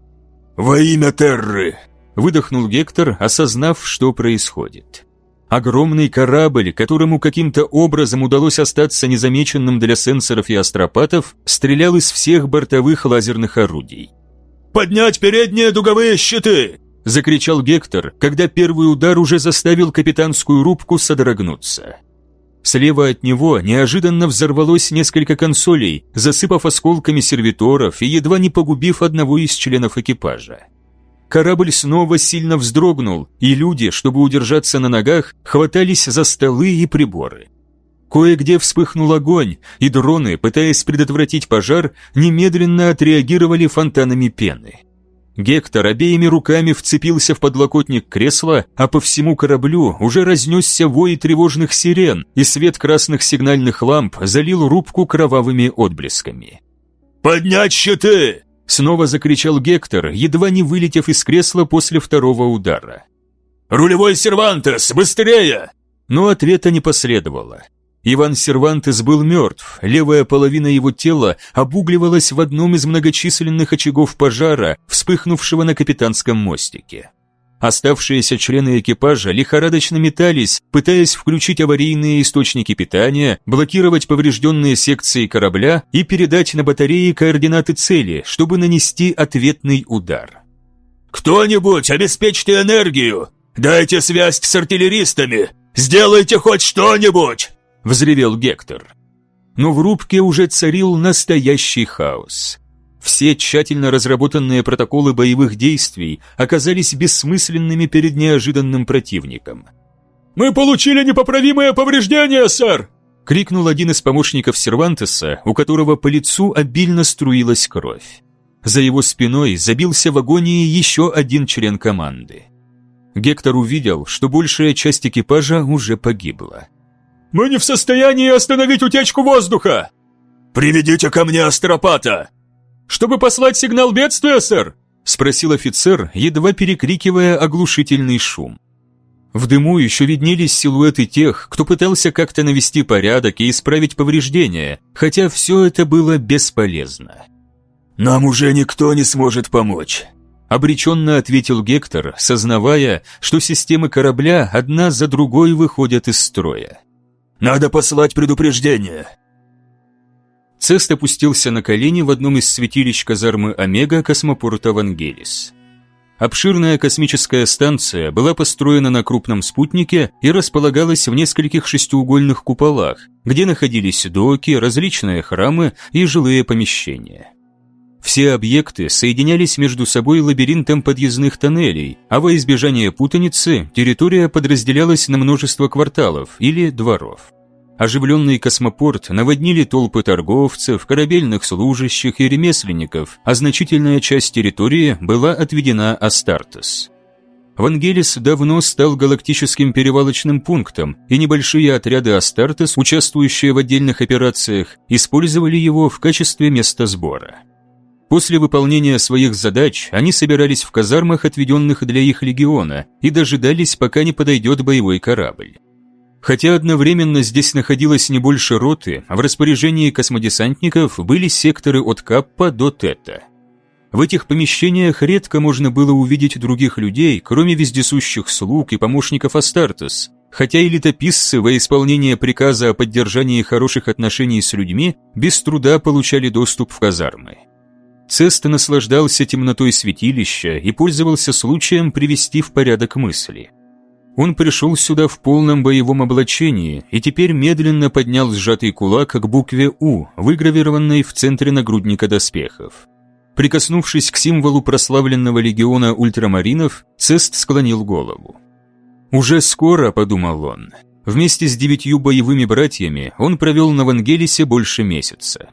«Во имя Терры!» – выдохнул Гектор, осознав, что происходит. Огромный корабль, которому каким-то образом удалось остаться незамеченным для сенсоров и астропатов, стрелял из всех бортовых лазерных орудий. «Поднять передние дуговые щиты!» – закричал Гектор, когда первый удар уже заставил капитанскую рубку содрогнуться. Слева от него неожиданно взорвалось несколько консолей, засыпав осколками сервиторов и едва не погубив одного из членов экипажа. Корабль снова сильно вздрогнул, и люди, чтобы удержаться на ногах, хватались за столы и приборы. Кое-где вспыхнул огонь, и дроны, пытаясь предотвратить пожар, немедленно отреагировали фонтанами пены. Гектор обеими руками вцепился в подлокотник кресла, а по всему кораблю уже разнесся вой тревожных сирен, и свет красных сигнальных ламп залил рубку кровавыми отблесками. «Поднять щиты!» — снова закричал Гектор, едва не вылетев из кресла после второго удара. «Рулевой Сервантес, быстрее!» Но ответа не последовало. Иван Сервантес был мертв, левая половина его тела обугливалась в одном из многочисленных очагов пожара, вспыхнувшего на капитанском мостике. Оставшиеся члены экипажа лихорадочно метались, пытаясь включить аварийные источники питания, блокировать поврежденные секции корабля и передать на батареи координаты цели, чтобы нанести ответный удар. «Кто-нибудь обеспечьте энергию! Дайте связь с артиллеристами! Сделайте хоть что-нибудь!» – взревел Гектор. Но в рубке уже царил настоящий хаос. Все тщательно разработанные протоколы боевых действий оказались бессмысленными перед неожиданным противником. «Мы получили непоправимое повреждение, сэр!» — крикнул один из помощников Сервантеса, у которого по лицу обильно струилась кровь. За его спиной забился в агонии еще один член команды. Гектор увидел, что большая часть экипажа уже погибла. «Мы не в состоянии остановить утечку воздуха!» «Приведите ко мне астропата!» «Чтобы послать сигнал бедствия, сэр?» – спросил офицер, едва перекрикивая оглушительный шум. В дыму еще виднелись силуэты тех, кто пытался как-то навести порядок и исправить повреждения, хотя все это было бесполезно. «Нам уже никто не сможет помочь», – обреченно ответил Гектор, сознавая, что системы корабля одна за другой выходят из строя. «Надо послать предупреждение». Цест опустился на колени в одном из святилищ казармы Омега космопорта Вангелис. Обширная космическая станция была построена на крупном спутнике и располагалась в нескольких шестиугольных куполах, где находились доки, различные храмы и жилые помещения. Все объекты соединялись между собой лабиринтом подъездных тоннелей, а во избежание путаницы территория подразделялась на множество кварталов или дворов. Оживленный космопорт наводнили толпы торговцев, корабельных служащих и ремесленников, а значительная часть территории была отведена Астартес. Вангелис давно стал галактическим перевалочным пунктом, и небольшие отряды Астартес, участвующие в отдельных операциях, использовали его в качестве места сбора. После выполнения своих задач они собирались в казармах, отведенных для их легиона, и дожидались, пока не подойдет боевой корабль. Хотя одновременно здесь находилось не больше роты, в распоряжении космодесантников были секторы от Каппа до Тета. В этих помещениях редко можно было увидеть других людей, кроме вездесущих слуг и помощников Астартес, хотя и летописцы во исполнение приказа о поддержании хороших отношений с людьми без труда получали доступ в казармы. Цест наслаждался темнотой святилища и пользовался случаем привести в порядок мысли – он пришел сюда в полном боевом облачении и теперь медленно поднял сжатый кулак к букве «У», выгравированной в центре нагрудника доспехов. Прикоснувшись к символу прославленного легиона ультрамаринов, Цест склонил голову. «Уже скоро», — подумал он, — вместе с девятью боевыми братьями он провел на Вангелисе больше месяца.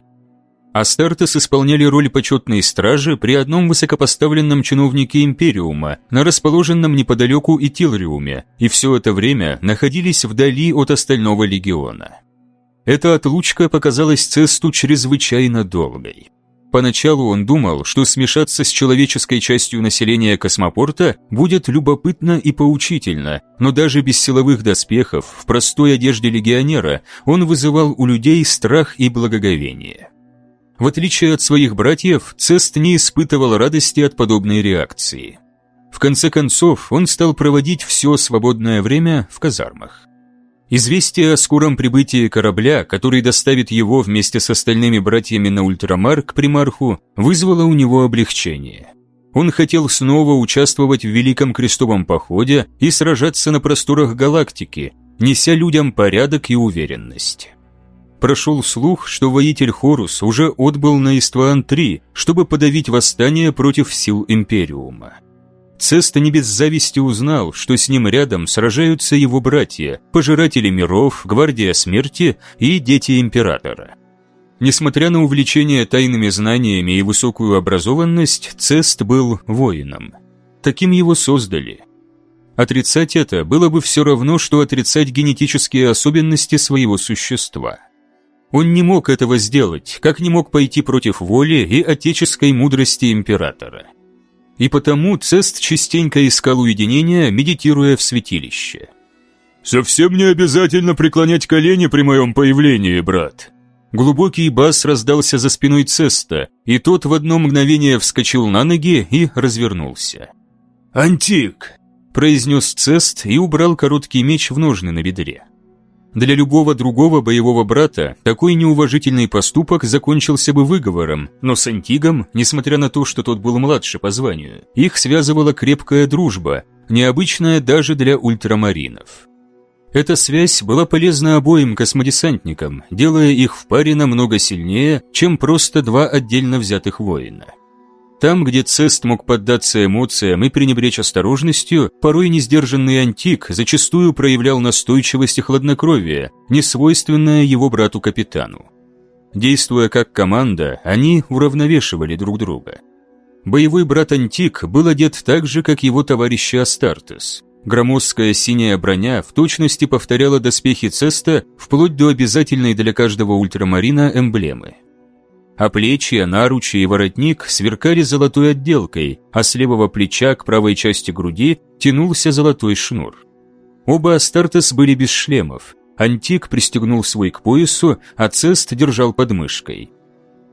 Астартес исполняли роль почетной стражи при одном высокопоставленном чиновнике Империума, на расположенном неподалеку Итилриуме, и все это время находились вдали от остального легиона. Эта отлучка показалась Цесту чрезвычайно долгой. Поначалу он думал, что смешаться с человеческой частью населения космопорта будет любопытно и поучительно, но даже без силовых доспехов, в простой одежде легионера, он вызывал у людей страх и благоговение. В отличие от своих братьев, Цест не испытывал радости от подобной реакции. В конце концов, он стал проводить все свободное время в казармах. Известие о скором прибытии корабля, который доставит его вместе с остальными братьями на Ультрамар к примарху, вызвало у него облегчение. Он хотел снова участвовать в Великом Крестовом Походе и сражаться на просторах галактики, неся людям порядок и уверенность прошел слух, что воитель Хорус уже отбыл на Истван-3, чтобы подавить восстание против сил Империума. Цеста не без зависти узнал, что с ним рядом сражаются его братья, пожиратели миров, гвардия смерти и дети Императора. Несмотря на увлечение тайными знаниями и высокую образованность, Цест был воином. Таким его создали. Отрицать это было бы все равно, что отрицать генетические особенности своего существа – он не мог этого сделать, как не мог пойти против воли и отеческой мудрости императора. И потому Цест частенько искал уединения, медитируя в святилище. «Совсем не обязательно преклонять колени при моем появлении, брат», Глубокий бас раздался за спиной Цеста, и тот в одно мгновение вскочил на ноги и развернулся. «Антик!» – произнес Цест и убрал короткий меч в ножны на бедре. Для любого другого боевого брата такой неуважительный поступок закончился бы выговором, но с Антигом, несмотря на то, что тот был младше по званию, их связывала крепкая дружба, необычная даже для ультрамаринов. Эта связь была полезна обоим космодесантникам, делая их в паре намного сильнее, чем просто два отдельно взятых воина. Там, где Цест мог поддаться эмоциям и пренебречь осторожностью, порой несдержанный антик зачастую проявлял настойчивость и хладнокровие, несвойственное его брату-капитану. Действуя как команда, они уравновешивали друг друга. Боевой брат Антик был одет так же, как его товарищи Астартес. Громоздкая синяя броня в точности повторяла доспехи Цеста вплоть до обязательной для каждого ультрамарина эмблемы. А плечи, наручи и воротник сверкали золотой отделкой, а с левого плеча к правой части груди тянулся золотой шнур. Оба Астартес были без шлемов. Антик пристегнул свой к поясу, а Цест держал под мышкой.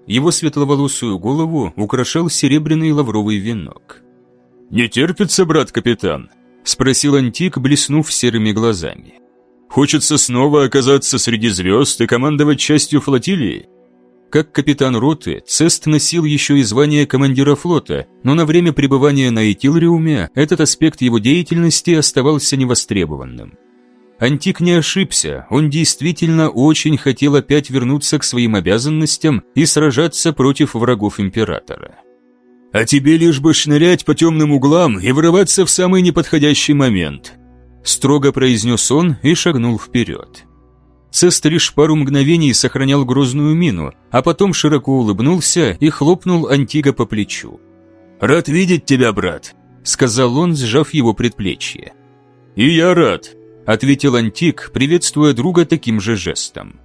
Его светловолосую голову украшал серебряный лавровый венок. «Не терпится, брат-капитан?» – спросил Антик, блеснув серыми глазами. «Хочется снова оказаться среди звезд и командовать частью флотилии?» Как капитан роты, Цест носил еще и звание командира флота, но на время пребывания на Этилриуме этот аспект его деятельности оставался невостребованным. Антик не ошибся, он действительно очень хотел опять вернуться к своим обязанностям и сражаться против врагов Императора. «А тебе лишь бы шнырять по темным углам и вырываться в самый неподходящий момент», строго произнес он и шагнул вперед. Цест лишь пару мгновений сохранял грозную мину, а потом широко улыбнулся и хлопнул Антига по плечу. «Рад видеть тебя, брат», — сказал он, сжав его предплечье. «И я рад», — ответил Антик, приветствуя друга таким же жестом.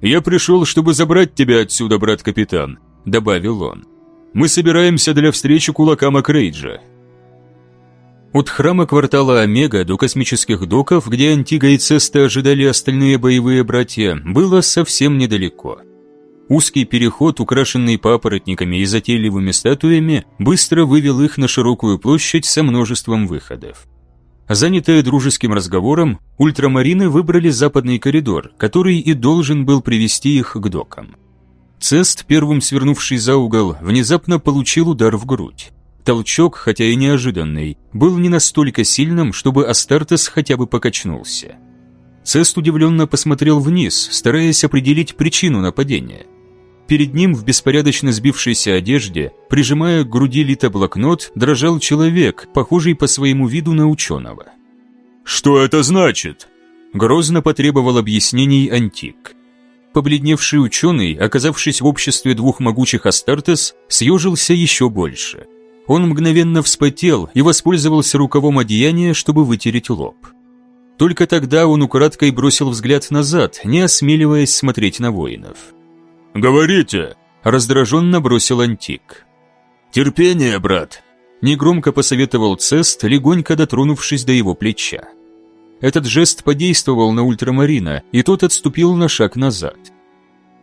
«Я пришел, чтобы забрать тебя отсюда, брат-капитан», — добавил он. «Мы собираемся для встречи кулака Макрейджа. От храма квартала Омега до космических доков, где Антига и Цеста ожидали остальные боевые братья, было совсем недалеко. Узкий переход, украшенный папоротниками и затейливыми статуями, быстро вывел их на широкую площадь со множеством выходов. Занятые дружеским разговором, ультрамарины выбрали западный коридор, который и должен был привести их к докам. Цест, первым свернувший за угол, внезапно получил удар в грудь. Толчок, хотя и неожиданный, был не настолько сильным, чтобы Астартес хотя бы покачнулся. Цест удивленно посмотрел вниз, стараясь определить причину нападения. Перед ним в беспорядочно сбившейся одежде, прижимая к груди литоблокнот, дрожал человек, похожий по своему виду на ученого. «Что это значит?» Грозно потребовал объяснений Антик. Побледневший ученый, оказавшись в обществе двух могучих Астартес, съежился еще больше – он мгновенно вспотел и воспользовался рукавом одеяния, чтобы вытереть лоб. Только тогда он украдкой бросил взгляд назад, не осмеливаясь смотреть на воинов. «Говорите!» – раздраженно бросил Антик. «Терпение, брат!» – негромко посоветовал Цест, легонько дотронувшись до его плеча. Этот жест подействовал на ультрамарина, и тот отступил на шаг назад.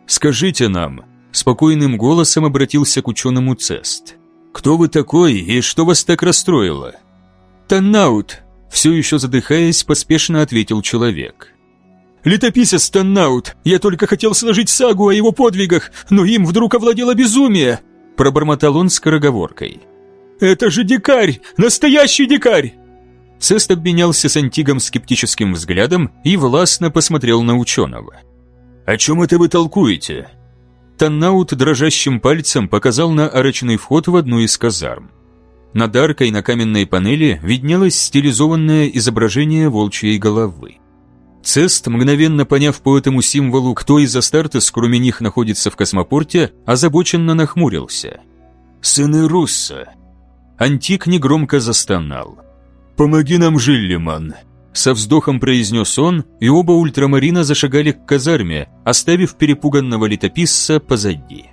«Скажите нам», – спокойным голосом обратился к ученому Цест – «Кто вы такой и что вас так расстроило?» «Таннаут», — все еще задыхаясь, поспешно ответил человек. «Летописец Таннаут, я только хотел сложить сагу о его подвигах, но им вдруг овладело безумие», — пробормотал он скороговоркой. «Это же дикарь! Настоящий дикарь!» Цест обменялся с Антигом скептическим взглядом и властно посмотрел на ученого. «О чем это вы толкуете?» Таннаут дрожащим пальцем показал на арочный вход в одну из казарм. Над аркой на каменной панели виднелось стилизованное изображение волчьей головы. Цест, мгновенно поняв по этому символу, кто из Астартес, кроме них, находится в космопорте, озабоченно нахмурился. «Сыны Русса!» Антик негромко застонал. «Помоги нам, Жиллиман!» Со вздохом произнес он, и оба ультрамарина зашагали к казарме, оставив перепуганного летописца позади.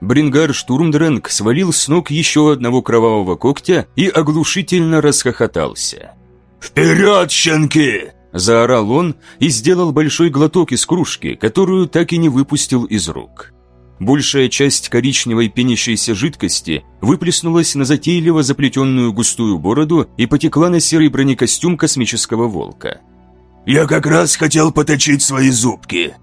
Брингар Штурмдренг свалил с ног еще одного кровавого когтя и оглушительно расхохотался. «Вперед, щенки!» – заорал он и сделал большой глоток из кружки, которую так и не выпустил из рук. Большая часть коричневой пенящейся жидкости выплеснулась на затейливо заплетенную густую бороду и потекла на серый бронекостюм космического волка. «Я как раз хотел поточить свои зубки!»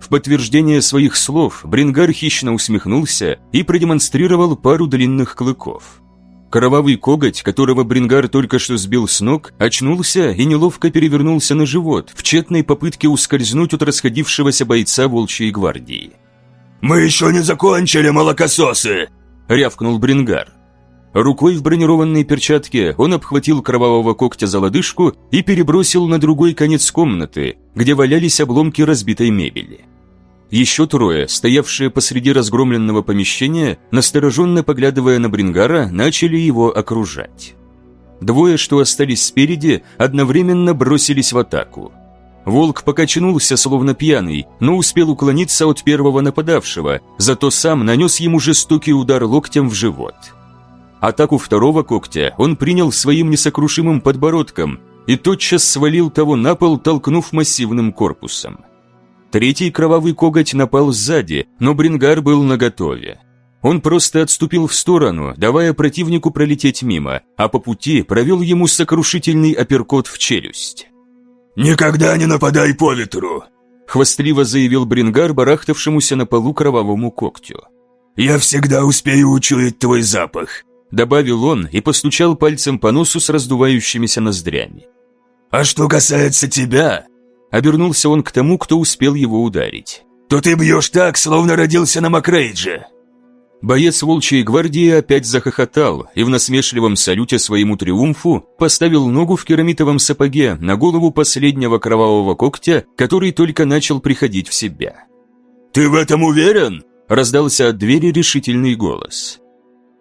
В подтверждение своих слов Брингар хищно усмехнулся и продемонстрировал пару длинных клыков. Кровавый коготь, которого Брингар только что сбил с ног, очнулся и неловко перевернулся на живот в тщетной попытке ускользнуть от расходившегося бойца волчьей гвардии. «Мы еще не закончили, молокососы!» рявкнул Брингар. Рукой в бронированной перчатке он обхватил кровавого когтя за лодыжку и перебросил на другой конец комнаты, где валялись обломки разбитой мебели. Еще трое, стоявшие посреди разгромленного помещения, настороженно поглядывая на Брингара, начали его окружать. Двое, что остались спереди, одновременно бросились в атаку. Волк покачнулся, словно пьяный, но успел уклониться от первого нападавшего, зато сам нанес ему жестокий удар локтем в живот. Атаку второго когтя он принял своим несокрушимым подбородком и тотчас свалил того на пол, толкнув массивным корпусом. Третий кровавый коготь напал сзади, но Брингар был наготове. Он просто отступил в сторону, давая противнику пролететь мимо, а по пути провел ему сокрушительный апперкот в челюсть. «Никогда не нападай по ветру!» Хвастливо заявил Брингар, барахтавшемуся на полу кровавому когтю. «Я всегда успею учуять твой запах добавил он и постучал пальцем по носу с раздувающимися ноздрями. «А что касается тебя...» Обернулся он к тому, кто успел его ударить. «То ты бьешь так, словно родился на Макрейдже!» Боец Волчьей гвардии опять захохотал и в насмешливом салюте своему триумфу поставил ногу в керамитовом сапоге на голову последнего кровавого когтя, который только начал приходить в себя. «Ты в этом уверен?» – раздался от двери решительный голос.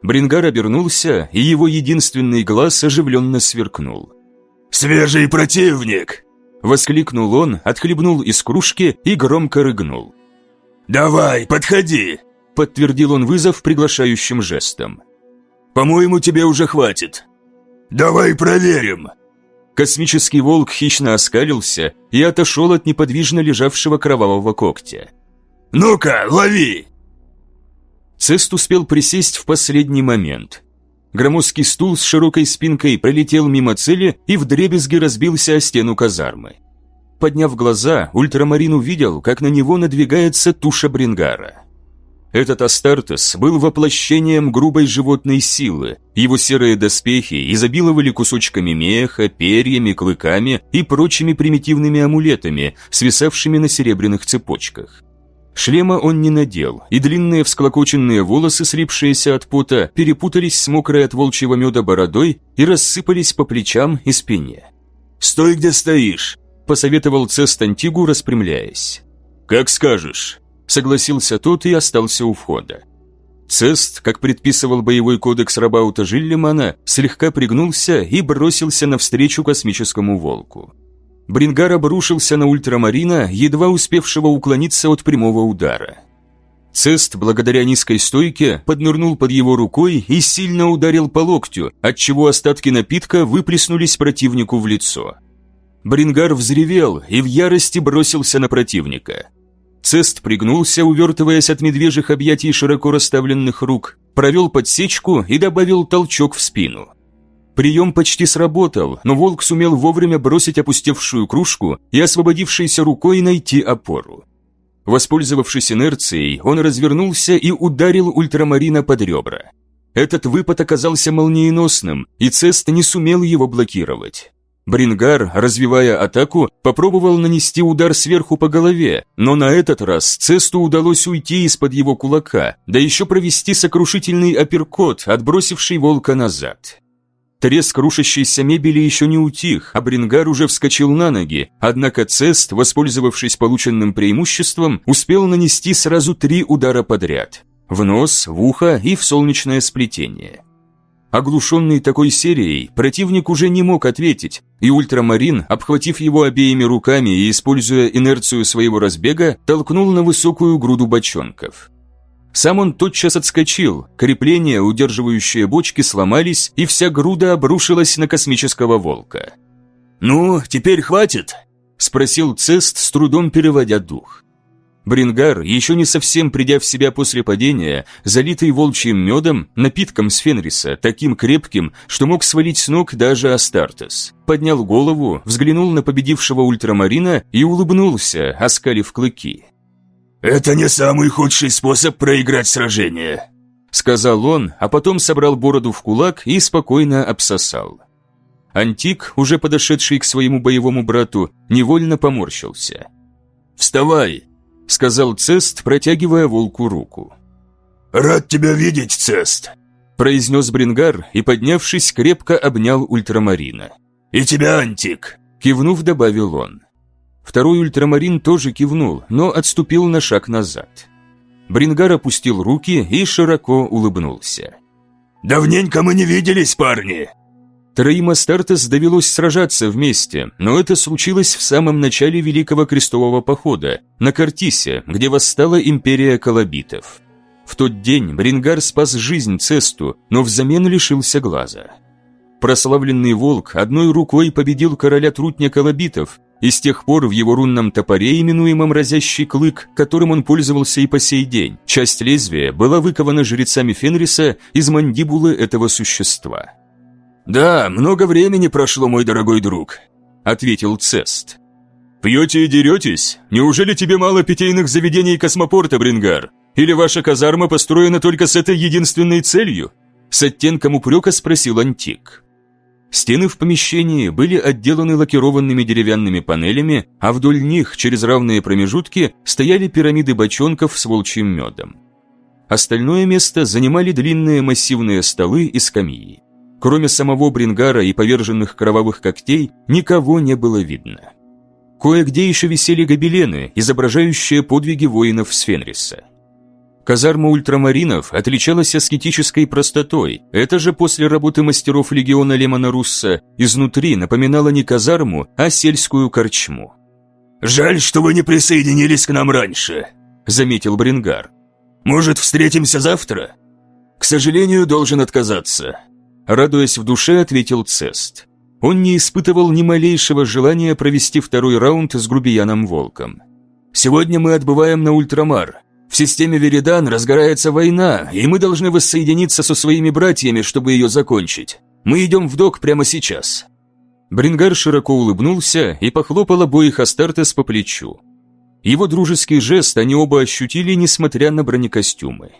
Брингар обернулся, и его единственный глаз оживленно сверкнул. «Свежий противник!» Воскликнул он, отхлебнул из кружки и громко рыгнул. «Давай, подходи!» Подтвердил он вызов приглашающим жестом. «По-моему, тебе уже хватит». «Давай проверим!» Космический волк хищно оскалился и отошел от неподвижно лежавшего кровавого когтя. «Ну-ка, лови!» Цест успел присесть в последний момент. Громоздкий стул с широкой спинкой пролетел мимо цели и вдребезги разбился о стену казармы. Подняв глаза, ультрамарин увидел, как на него надвигается туша Брингара. Этот Астартес был воплощением грубой животной силы. Его серые доспехи изобиловали кусочками меха, перьями, клыками и прочими примитивными амулетами, свисавшими на серебряных цепочках. Шлема он не надел, и длинные всклокоченные волосы, слипшиеся от пота, перепутались с мокрой от волчьего меда бородой и рассыпались по плечам и спине. «Стой, где стоишь!» – посоветовал Цест Антигу, распрямляясь. «Как скажешь», – согласился тот и остался у входа. Цест, как предписывал боевой кодекс Рабаута Жиллимана, слегка пригнулся и бросился навстречу космическому волку. Брингар обрушился на ультрамарина, едва успевшего уклониться от прямого удара. Цест, благодаря низкой стойке, поднырнул под его рукой и сильно ударил по локтю, отчего остатки напитка выплеснулись противнику в лицо. Брингар взревел и в ярости бросился на противника. Цест пригнулся, увертываясь от медвежьих объятий широко расставленных рук, провел подсечку и добавил толчок в спину. Прием почти сработал, но волк сумел вовремя бросить опустевшую кружку и освободившейся рукой найти опору. Воспользовавшись инерцией, он развернулся и ударил ультрамарина под ребра. Этот выпад оказался молниеносным, и Цест не сумел его блокировать. Брингар, развивая атаку, попробовал нанести удар сверху по голове, но на этот раз Цесту удалось уйти из-под его кулака, да еще провести сокрушительный апперкот, отбросивший волка назад. Треск рушащейся мебели еще не утих, а Брингар уже вскочил на ноги, однако Цест, воспользовавшись полученным преимуществом, успел нанести сразу три удара подряд. В нос, в ухо и в солнечное сплетение. Оглушенный такой серией, противник уже не мог ответить, и ультрамарин, обхватив его обеими руками и используя инерцию своего разбега, толкнул на высокую груду бочонков. Сам он тотчас отскочил, крепления, удерживающие бочки, сломались, и вся груда обрушилась на космического волка. «Ну, теперь хватит?» – спросил Цест, с трудом переводя дух. Брингар, еще не совсем придя в себя после падения, залитый волчьим медом, напитком с Фенриса, таким крепким, что мог свалить с ног даже Астартес, поднял голову, взглянул на победившего ультрамарина и улыбнулся, оскалив клыки. «Это не самый худший способ проиграть сражение», сказал он, а потом собрал бороду в кулак и спокойно обсосал. Антик, уже подошедший к своему боевому брату, невольно поморщился. «Вставай!» – сказал Цест, протягивая волку руку. «Рад тебя видеть, Цест», – произнес Брингар и, поднявшись, крепко обнял ультрамарина. «И тебя, Антик», – кивнув, добавил он. Второй ультрамарин тоже кивнул, но отступил на шаг назад. Брингар опустил руки и широко улыбнулся. «Давненько мы не виделись, парни!» Троим Астартес довелось сражаться вместе, но это случилось в самом начале Великого Крестового Похода, на Картисе, где восстала империя Колобитов. В тот день Брингар спас жизнь Цесту, но взамен лишился глаза. Прославленный волк одной рукой победил короля трутня Колобитов, и с тех пор в его рунном топоре, именуемом «разящий клык», которым он пользовался и по сей день, часть лезвия была выкована жрецами Фенриса из мандибулы этого существа. «Да, много времени прошло, мой дорогой друг», — ответил Цест. «Пьете и деретесь? Неужели тебе мало питейных заведений космопорта, Брингар? Или ваша казарма построена только с этой единственной целью?» С оттенком упрека спросил Антик. Стены в помещении были отделаны лакированными деревянными панелями, а вдоль них, через равные промежутки, стояли пирамиды бочонков с волчьим медом. Остальное место занимали длинные массивные столы и скамьи. Кроме самого Брингара и поверженных кровавых когтей, никого не было видно. Кое-где еще висели гобелены, изображающие подвиги воинов Сфенриса. Казарма ультрамаринов отличалась аскетической простотой. Это же после работы мастеров легиона Лемона Русса изнутри напоминала не казарму, а сельскую корчму. «Жаль, что вы не присоединились к нам раньше», — заметил Брингар. «Может, встретимся завтра?» «К сожалению, должен отказаться», — радуясь в душе, ответил Цест. Он не испытывал ни малейшего желания провести второй раунд с грубияном Волком. «Сегодня мы отбываем на Ультрамар. В системе Веридан разгорается война, и мы должны воссоединиться со своими братьями, чтобы ее закончить. Мы идем в док прямо сейчас». Брингар широко улыбнулся и похлопал обоих Астартес по плечу. Его дружеский жест они оба ощутили, несмотря на бронекостюмы.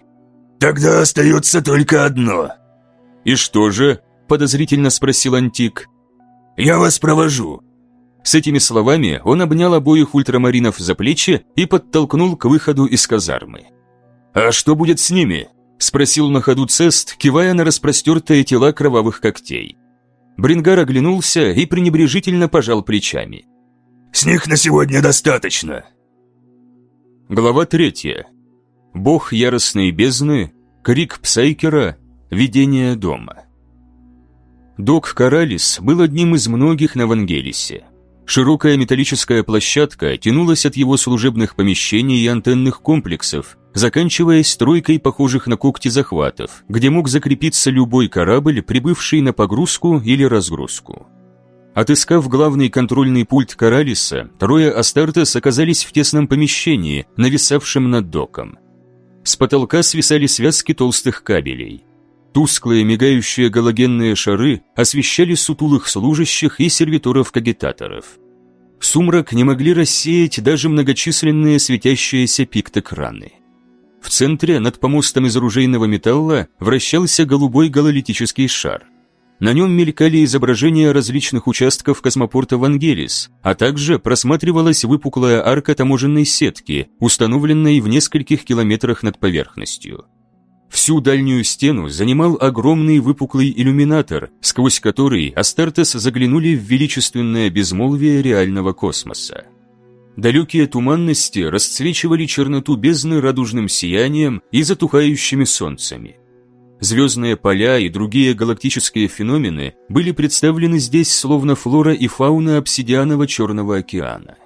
«Тогда остается только одно». «И что же?» – подозрительно спросил Антик. «Я вас провожу», с этими словами он обнял обоих ультрамаринов за плечи и подтолкнул к выходу из казармы. «А что будет с ними?» – спросил на ходу Цест, кивая на распростертые тела кровавых когтей. Брингар оглянулся и пренебрежительно пожал плечами. «С них на сегодня достаточно». Глава третья. Бог яростной бездны, крик Псайкера, видение дома. Док Каралис был одним из многих на Вангелисе. Широкая металлическая площадка тянулась от его служебных помещений и антенных комплексов, заканчиваясь стройкой похожих на когти захватов, где мог закрепиться любой корабль, прибывший на погрузку или разгрузку. Отыскав главный контрольный пульт Каралиса, трое Астартес оказались в тесном помещении, нависавшем над доком. С потолка свисали связки толстых кабелей. Тусклые мигающие галогенные шары освещали сутулых служащих и сервиторов-кагитаторов. Сумрак не могли рассеять даже многочисленные светящиеся пиктокраны. В центре, над помостом из оружейного металла, вращался голубой гололитический шар. На нем мелькали изображения различных участков космопорта Вангелис, а также просматривалась выпуклая арка таможенной сетки, установленной в нескольких километрах над поверхностью. Всю дальнюю стену занимал огромный выпуклый иллюминатор, сквозь который Астартес заглянули в величественное безмолвие реального космоса. Далекие туманности расцвечивали черноту бездны радужным сиянием и затухающими солнцами. Звездные поля и другие галактические феномены были представлены здесь словно флора и фауна обсидианового Черного океана.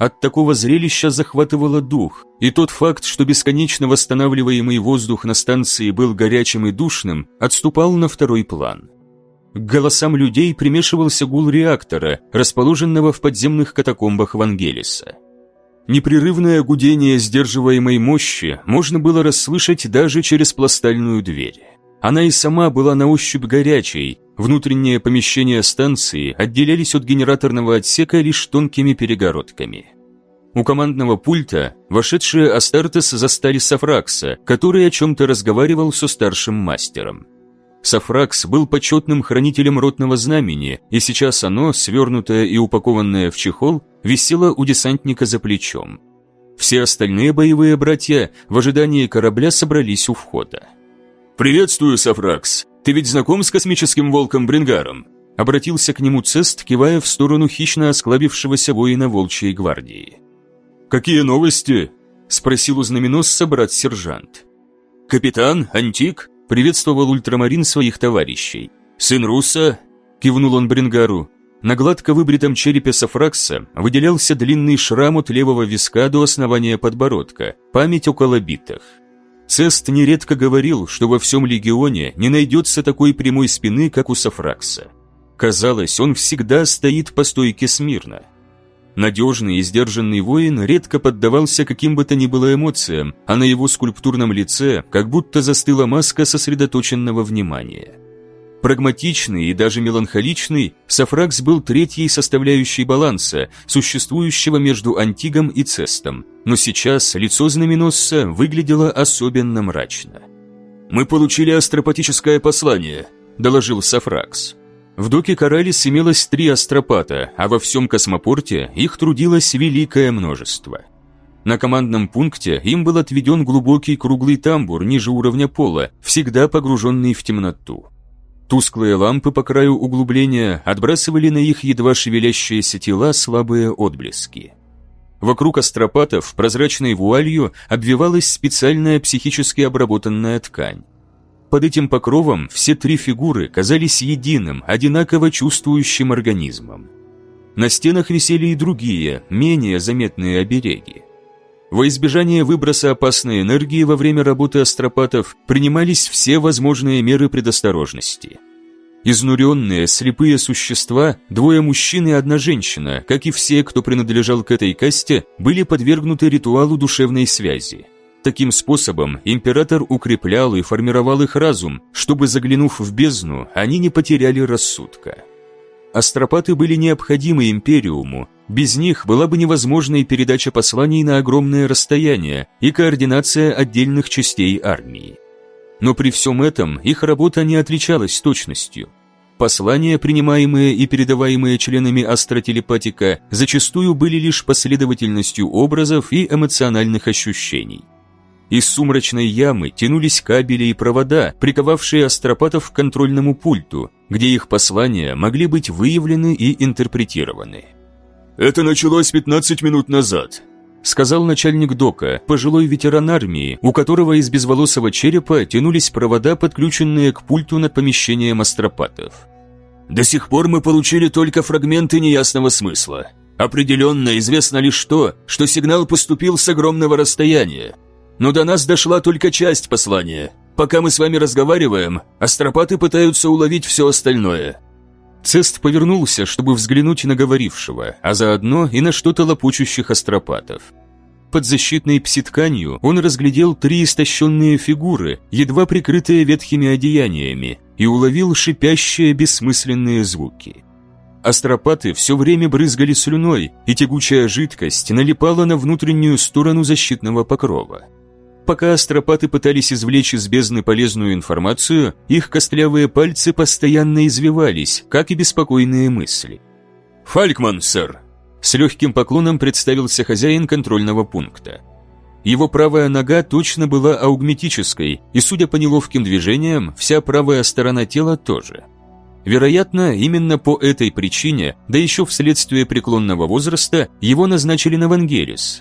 От такого зрелища захватывало дух, и тот факт, что бесконечно восстанавливаемый воздух на станции был горячим и душным, отступал на второй план. К голосам людей примешивался гул реактора, расположенного в подземных катакомбах Вангелиса. Непрерывное гудение сдерживаемой мощи можно было расслышать даже через пластальную дверь. Она и сама была на ощупь горячей, внутренние помещения станции отделялись от генераторного отсека лишь тонкими перегородками. У командного пульта вошедшие Астартес застали Сафракса, который о чем-то разговаривал со старшим мастером. Сафракс был почетным хранителем ротного знамени, и сейчас оно, свернутое и упакованное в чехол, висело у десантника за плечом. Все остальные боевые братья в ожидании корабля собрались у входа. «Приветствую, Сафракс. Ты ведь знаком с космическим волком Брингаром?» Обратился к нему Цест, кивая в сторону хищно осклабившегося воина Волчьей гвардии. «Какие новости?» – спросил у знаменосца брат-сержант. «Капитан, Антик?» – приветствовал ультрамарин своих товарищей. «Сын Руса?» – кивнул он Брингару. На гладко выбритом черепе Сафракса выделялся длинный шрам от левого виска до основания подбородка, память о колобитах. Цест нередко говорил, что во всем легионе не найдется такой прямой спины, как у Сафракса. Казалось, он всегда стоит по стойке смирно. Надежный и сдержанный воин редко поддавался каким бы то ни было эмоциям, а на его скульптурном лице как будто застыла маска сосредоточенного внимания. Прагматичный и даже меланхоличный, Сафракс был третьей составляющей баланса, существующего между Антигом и Цестом, но сейчас лицо знаменосца выглядело особенно мрачно. «Мы получили астропатическое послание», – доложил Сафракс. В доке Коралис имелось три астропата, а во всем космопорте их трудилось великое множество. На командном пункте им был отведен глубокий круглый тамбур ниже уровня пола, всегда погруженный в темноту. Тусклые лампы по краю углубления отбрасывали на их едва шевелящиеся тела слабые отблески. Вокруг астропатов прозрачной вуалью обвивалась специальная психически обработанная ткань. Под этим покровом все три фигуры казались единым, одинаково чувствующим организмом. На стенах висели и другие, менее заметные обереги. Во избежание выброса опасной энергии во время работы астропатов принимались все возможные меры предосторожности. Изнуренные, слепые существа, двое мужчин и одна женщина, как и все, кто принадлежал к этой касте, были подвергнуты ритуалу душевной связи. Таким способом император укреплял и формировал их разум, чтобы, заглянув в бездну, они не потеряли рассудка. Астропаты были необходимы Империуму, без них была бы невозможна и передача посланий на огромное расстояние и координация отдельных частей армии. Но при всем этом их работа не отличалась точностью. Послания, принимаемые и передаваемые членами астротелепатика, зачастую были лишь последовательностью образов и эмоциональных ощущений. Из сумрачной ямы тянулись кабели и провода, приковавшие астропатов к контрольному пульту, где их послания могли быть выявлены и интерпретированы. «Это началось 15 минут назад», сказал начальник дока, пожилой ветеран армии, у которого из безволосого черепа тянулись провода, подключенные к пульту над помещением астропатов. «До сих пор мы получили только фрагменты неясного смысла. Определенно известно лишь то, что сигнал поступил с огромного расстояния, но до нас дошла только часть послания. Пока мы с вами разговариваем, астропаты пытаются уловить все остальное». Цест повернулся, чтобы взглянуть на говорившего, а заодно и на что-то лопучущих астропатов. Под защитной пситканью он разглядел три истощенные фигуры, едва прикрытые ветхими одеяниями, и уловил шипящие бессмысленные звуки. Астропаты все время брызгали слюной, и тягучая жидкость налипала на внутреннюю сторону защитного покрова. Пока астропаты пытались извлечь из бездны полезную информацию, их костлявые пальцы постоянно извивались, как и беспокойные мысли. «Фалькман, сэр!» С легким поклоном представился хозяин контрольного пункта. Его правая нога точно была аугметической, и, судя по неловким движениям, вся правая сторона тела тоже. Вероятно, именно по этой причине, да еще вследствие преклонного возраста, его назначили на Вангерис,